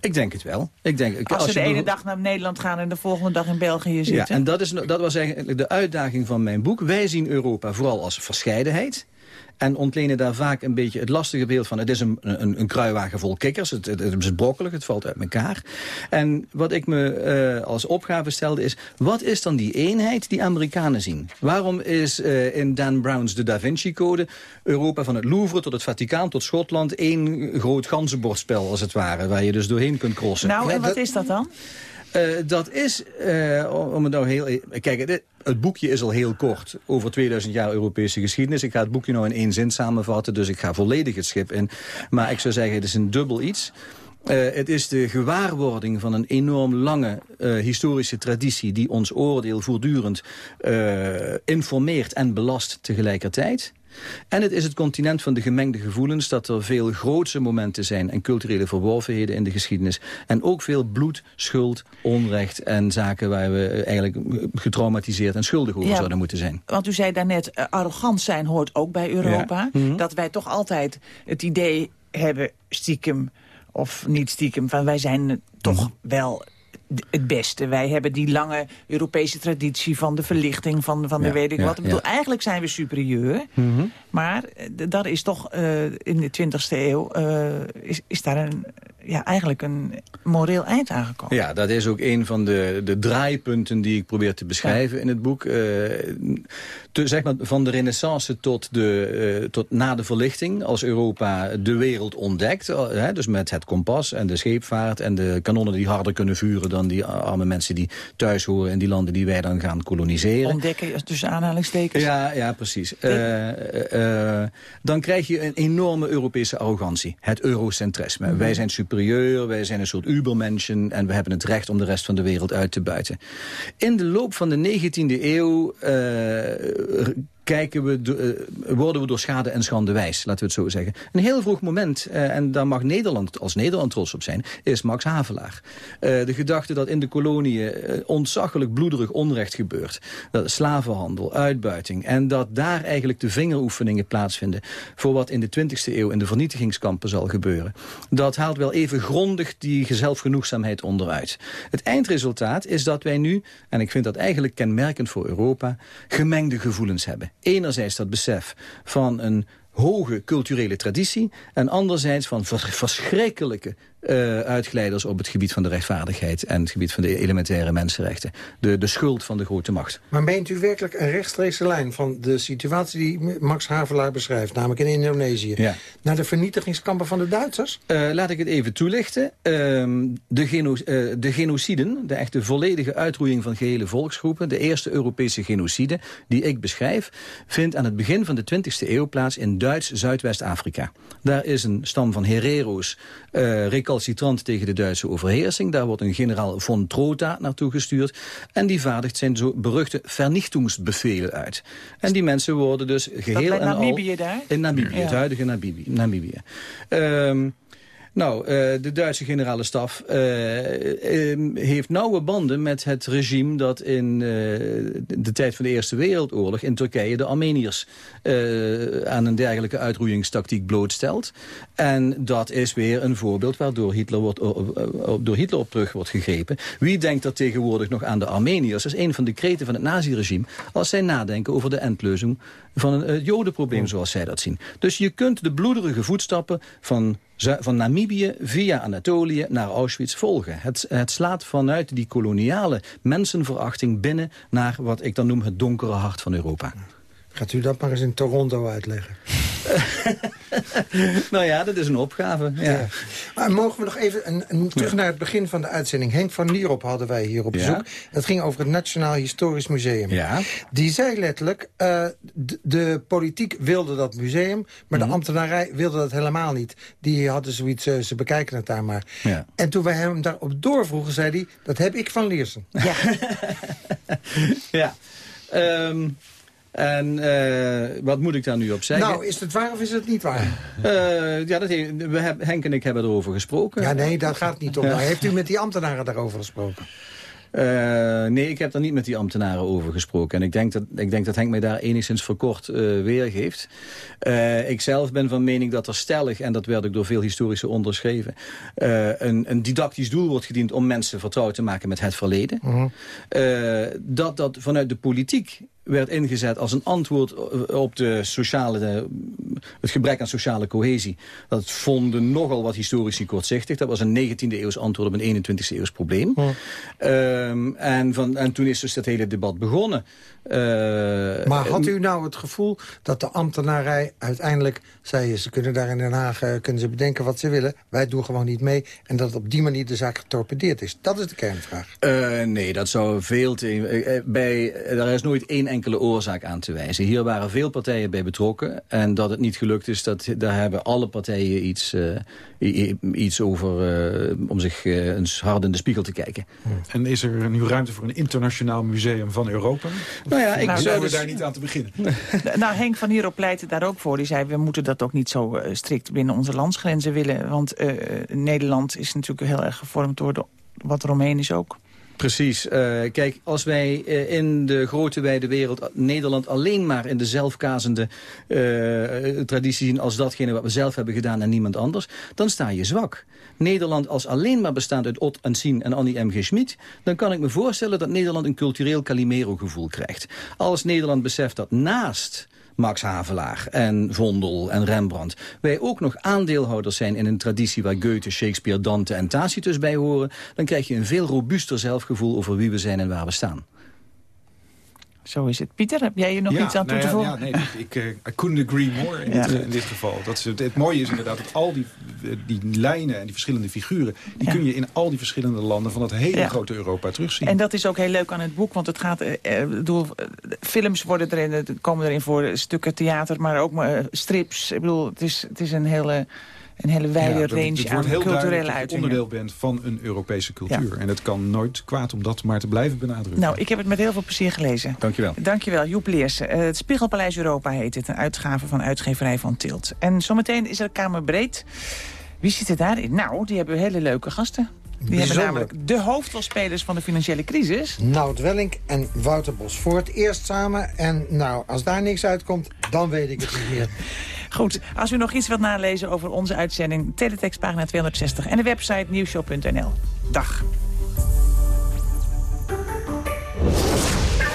Ik denk het wel. Ik denk, Als, ze je de ene dag naar Nederland gaan en de volgende dag in België Ja, zitten? en dat, is, dat was eigenlijk de uitdaging van mijn boek. Wij zien Europa vooral als verscheidenheid. En ontlenen daar vaak een beetje het lastige beeld van... het is een, een, een kruiwagen vol kikkers, het, het, het is brokkelig, het valt uit elkaar. En wat ik me eh, als opgave stelde is... wat is dan die eenheid die Amerikanen zien? Waarom is eh, in Dan Brown's De Da Vinci Code... Europa van het Louvre tot het Vaticaan tot Schotland... één groot ganzenbordspel als het ware... waar je dus doorheen kunt crossen? nou, en wat is dat dan? Eh, dat is, eh, om het nou heel... Kijk, het, boekje is al heel kort over 2000 jaar Europese geschiedenis. Ik ga het boekje nou in één zin samenvatten, dus ik ga volledig het schip in. Maar ik zou zeggen, het is een dubbel iets. Eh, het is de gewaarwording van een enorm lange eh, historische traditie... die ons oordeel voortdurend eh, informeert en belast tegelijkertijd. En het is het continent van de gemengde gevoelens... dat er veel grootse momenten zijn en culturele verworvenheden in de geschiedenis. En ook veel bloed, schuld, onrecht en zaken waar we eh, eigenlijk getraumatiseerd en schuldig over Ja. zouden moeten zijn. Want u zei daarnet, uh, arrogant zijn hoort ook bij Europa. Ja. Mhm. Dat wij toch altijd het idee hebben, stiekem of niet stiekem... van wij zijn eh, toch Mhm. wel het beste. Wij hebben die lange Europese traditie van de verlichting, van, van de Ja, weet ik ja, wat. Ik bedoel, ja. eigenlijk zijn we superieur. Mhm. Maar eh, d- dat is toch eh, in de 20e eeuw... eh, is, is daar een, ja, eigenlijk een moreel eind aangekomen. Ja, dat is ook een van de, de draaipunten die ik probeer te beschrijven in het boek. Eh, te, zeg maar, van de renaissance tot, de, eh, tot na de verlichting, als Europa de wereld ontdekt. eh, hè, dus met het kompas en de scheepvaart en de kanonnen die harder kunnen vuren dan die arme mensen die thuis horen in die landen die wij dan gaan koloniseren. Ontdekken tussen aanhalingstekens. Ja, ja precies. Dan krijg je een enorme Europese arrogantie. Het eurocentrisme. Mhm. Wij zijn wij zijn een soort ubermenschen... en we hebben het recht om de rest van de wereld uit te buiten. In de loop van de 19e eeuw... kijken we, eh, worden we door schade en schande wijs, laten we het zo zeggen. Een heel vroeg moment, eh, en daar mag Nederland als Nederland trots op zijn, is Max Havelaar. Eh, de gedachte dat in de koloniën ontzaglijk bloederig onrecht gebeurt. Dat slavenhandel, uitbuiting. En dat daar eigenlijk de vingeroefeningen plaatsvinden voor wat in de 20e eeuw in de vernietigingskampen zal gebeuren. Dat haalt wel even grondig die zelfgenoegzaamheid onderuit. Het eindresultaat is dat wij nu, en ik vind dat eigenlijk kenmerkend voor Europa, gemengde gevoelens hebben. Enerzijds dat besef van een hoge culturele traditie... en anderzijds van vers- verschrikkelijke eh, uitglijders op het gebied van de rechtvaardigheid... en het gebied van de elementaire mensenrechten. De, de schuld van de grote macht. Maar meent u werkelijk een rechtstreekse lijn van de situatie die Max Havelaar beschrijft... namelijk in Indonesië, Ja. naar de vernietigingskampen van de Duitsers? Eh, laat ik het even toelichten. Ehm, de, geno eh, de genociden, de echte volledige uitroeiing van gehele volksgroepen... de eerste Europese genocide die ik beschrijf... vindt aan het begin van de 20e eeuw plaats in Duits Zuidwest-Afrika. Daar is een stam van herero's eh, recalcitrant tegen de Duitse overheersing. Daar wordt een generaal von Trotha naartoe gestuurd. En die vaardigt zijn zo beruchte vernichtingsbevelen uit. En die mensen worden dus geheel en al... Namibië daar? In Namibië, Ja. het huidige Namibië. Namibië. Ehm, nou, eh, de Duitse generale staf eh, ehm, heeft nauwe banden met het regime dat in eh, de tijd van de Eerste Wereldoorlog in Turkije de Armeniërs aan een dergelijke uitroeiingstactiek blootstelt. En dat is weer een voorbeeld waardoor Hitler wordt, door Hitler op terug wordt gegrepen. Wie denkt er tegenwoordig nog aan de Armeniërs? Dat is een van de kreten van het naziregime als zij nadenken over de endleuzing van een- het jodenprobleem zoals zij dat zien. Dus je kunt de bloederige voetstappen van, Van Namibië via Anatolië naar Auschwitz volgen. Het slaat vanuit die koloniale mensenverachting binnen naar wat ik dan noem het donkere hart van Europa. Gaat u dat maar eens in Toronto uitleggen? nou ja, dat is een opgave. Ja. Ja. Maar mogen we nog even een, een- terug naar het begin van de uitzending. Henk van Nierop hadden wij hier op Ja. bezoek. Het ging over het Nationaal Historisch Museum. Ja. Die zei letterlijk, eh, de, politiek wilde dat museum... maar Mhm. de ambtenarij wilde dat helemaal niet. Die hadden zoiets, eh, ze bekijken het daar maar. Ja. En toen wij hem daarop doorvroegen, zei hij... dat heb ik van Leersen. ja. Ehm, en eh, wat moet ik daar nu op zeggen? Nou, is het waar of is het niet waar? Eh, ja, dat we Henk en ik hebben erover gesproken. Ja, nee, daar gaat niet om. Heeft u met die ambtenaren daarover gesproken? Eh, nee, ik heb daar niet met die ambtenaren over gesproken. En ik denk dat, ik denk dat Henk mij daar enigszins verkort eh, weergeeft. Eh, ik zelf ben van mening dat er stellig, en dat werd ook door veel historici onderschreven... een, een didactisch doel wordt gediend om mensen vertrouwd te maken met het verleden. Eh, dat dat vanuit de politiek werd ingezet als een antwoord op de sociale, de- het gebrek aan sociale cohesie. Dat vonden nogal wat historici kortzichtig. Dat was een 19e eeuws antwoord op een 21e eeuws probleem. Ehm, en, van, en toen is dus dat hele debat begonnen. Eh, Maar had u nou het gevoel dat de ambtenarij uiteindelijk zei... ze kunnen daar in Den Haag eh, kunnen ze bedenken wat ze willen. Wij doen gewoon niet mee. En dat op die manier de zaak getorpedeerd is. Dat is de kernvraag. Eh, nee, dat zou veel te... eh, eh, bij, er is nooit één enkele oorzaak aan te wijzen. Hier waren veel partijen bij betrokken. En dat het niet gelukt is, dat, daar hebben alle partijen iets, eh, iets over... eh, om zich eh, eens hard in de spiegel te kijken. En is er nu ruimte voor een internationaal museum van Europa? Nou ja, ik Nou, zou we dus- daar niet aan te beginnen? Nou, Henk van Hierop pleitte daar ook voor. Die zei, we moeten dat ook niet zo strikt binnen onze landsgrenzen willen. Want eh, Nederland is natuurlijk heel erg gevormd door de, wat eromheen is ook. Precies. Eh, kijk, als wij eh, in de grote wijde wereld Nederland alleen maar in de zelfkazende eh, traditie zien als datgene wat we zelf hebben gedaan en niemand anders, dan sta je zwak. Nederland als alleen maar bestaand uit Ot en Sien en Annie M. G. Schmid, dan kan ik me voorstellen dat Nederland een cultureel Calimero-gevoel krijgt. Als Nederland beseft dat naast Max Havelaar en Vondel en Rembrandt. Wij ook nog aandeelhouders zijn in een traditie waar Goethe, Shakespeare, Dante en Tacitus bij horen. Dan krijg je een veel robuuster zelfgevoel over wie we zijn en waar we staan. Zo is het. Pieter, heb jij je nog iets aan toe nou te voegen? Ja, nee, ik, eh, I couldn't agree more in, Ja. dit, in dit geval. Dat is, het, het mooie is inderdaad dat al die, die lijnen en die verschillende figuren... die Ja. kun je in al die verschillende landen van dat hele grote Europa terugzien. En dat is ook heel leuk aan het boek, want het gaat, eh, eh, bedoel, eh, films worden erin, eh, komen erin voor, stukken theater, maar ook maar, eh, strips. Ik bedoel, het is, het is een hele, een hele wijde Ja, range aan culturele dat je uitingen. onderdeel bent van een Europese cultuur. En het kan nooit kwaad om dat maar te blijven benadrukken. Nou, ik heb het met heel veel plezier gelezen. Dankjewel. Dankjewel. Joep Leersen. Uh, het Spiegelpaleis Europa heet het, een uitgave van uitgeverij van Tilt. En zometeen is er Kamer Breed. Wie zit er daarin? Nou, die hebben hele leuke gasten. Die hebben namelijk de hoofdrolspelers van de financiële crisis. Nout Wellink en Wouter Bos voor het eerst samen. En nou, als daar niks uitkomt, dan weet ik het niet meer. Goed, als u nog iets wilt nalezen over onze uitzending... teletextpagina 260 en de website nieuwshow.nl. Dag.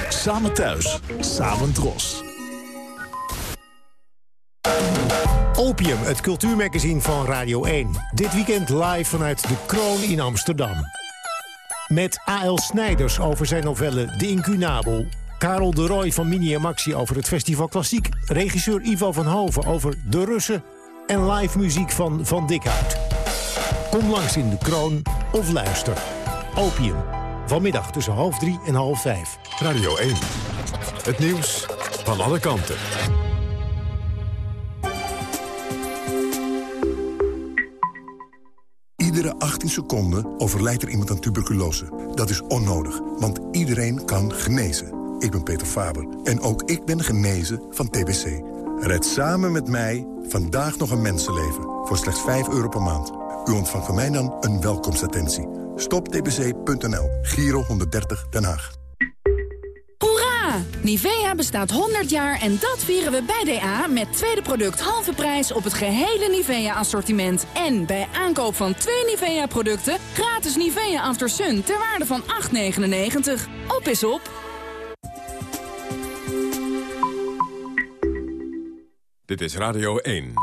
Samen thuis, samen dros. Opium, het cultuurmagazine van Radio 1. Dit weekend live vanuit de Kroon in Amsterdam. Met A.L. Snijders over zijn novelle De Incunabel. Karel de Roy van Mini en Maxi over het Festival Klassiek. Regisseur Ivo van Hoven over De Russen. En live muziek van Van Dikhout. Kom langs in de Kroon of luister. Opium. Vanmiddag tussen half drie en half vijf. Radio 1. Het nieuws van alle kanten. Iedere 18 seconden overlijdt er iemand aan tuberculose. Dat is onnodig, want iedereen kan genezen. Ik ben Peter Faber en ook ik ben genezen van TBC. Red samen met mij vandaag nog een mensenleven voor slechts 5 euro per maand. U ontvangt van mij dan een welkomstattentie. Stoptbc.nl, Giro 130 Den Haag. Hoera! Nivea bestaat 100 jaar en dat vieren we bij DA met tweede product halve prijs op het gehele Nivea-assortiment. En bij aankoop van twee Nivea-producten gratis Nivea After Sun ter waarde van 8,99. Op is op! Dit is Radio 1.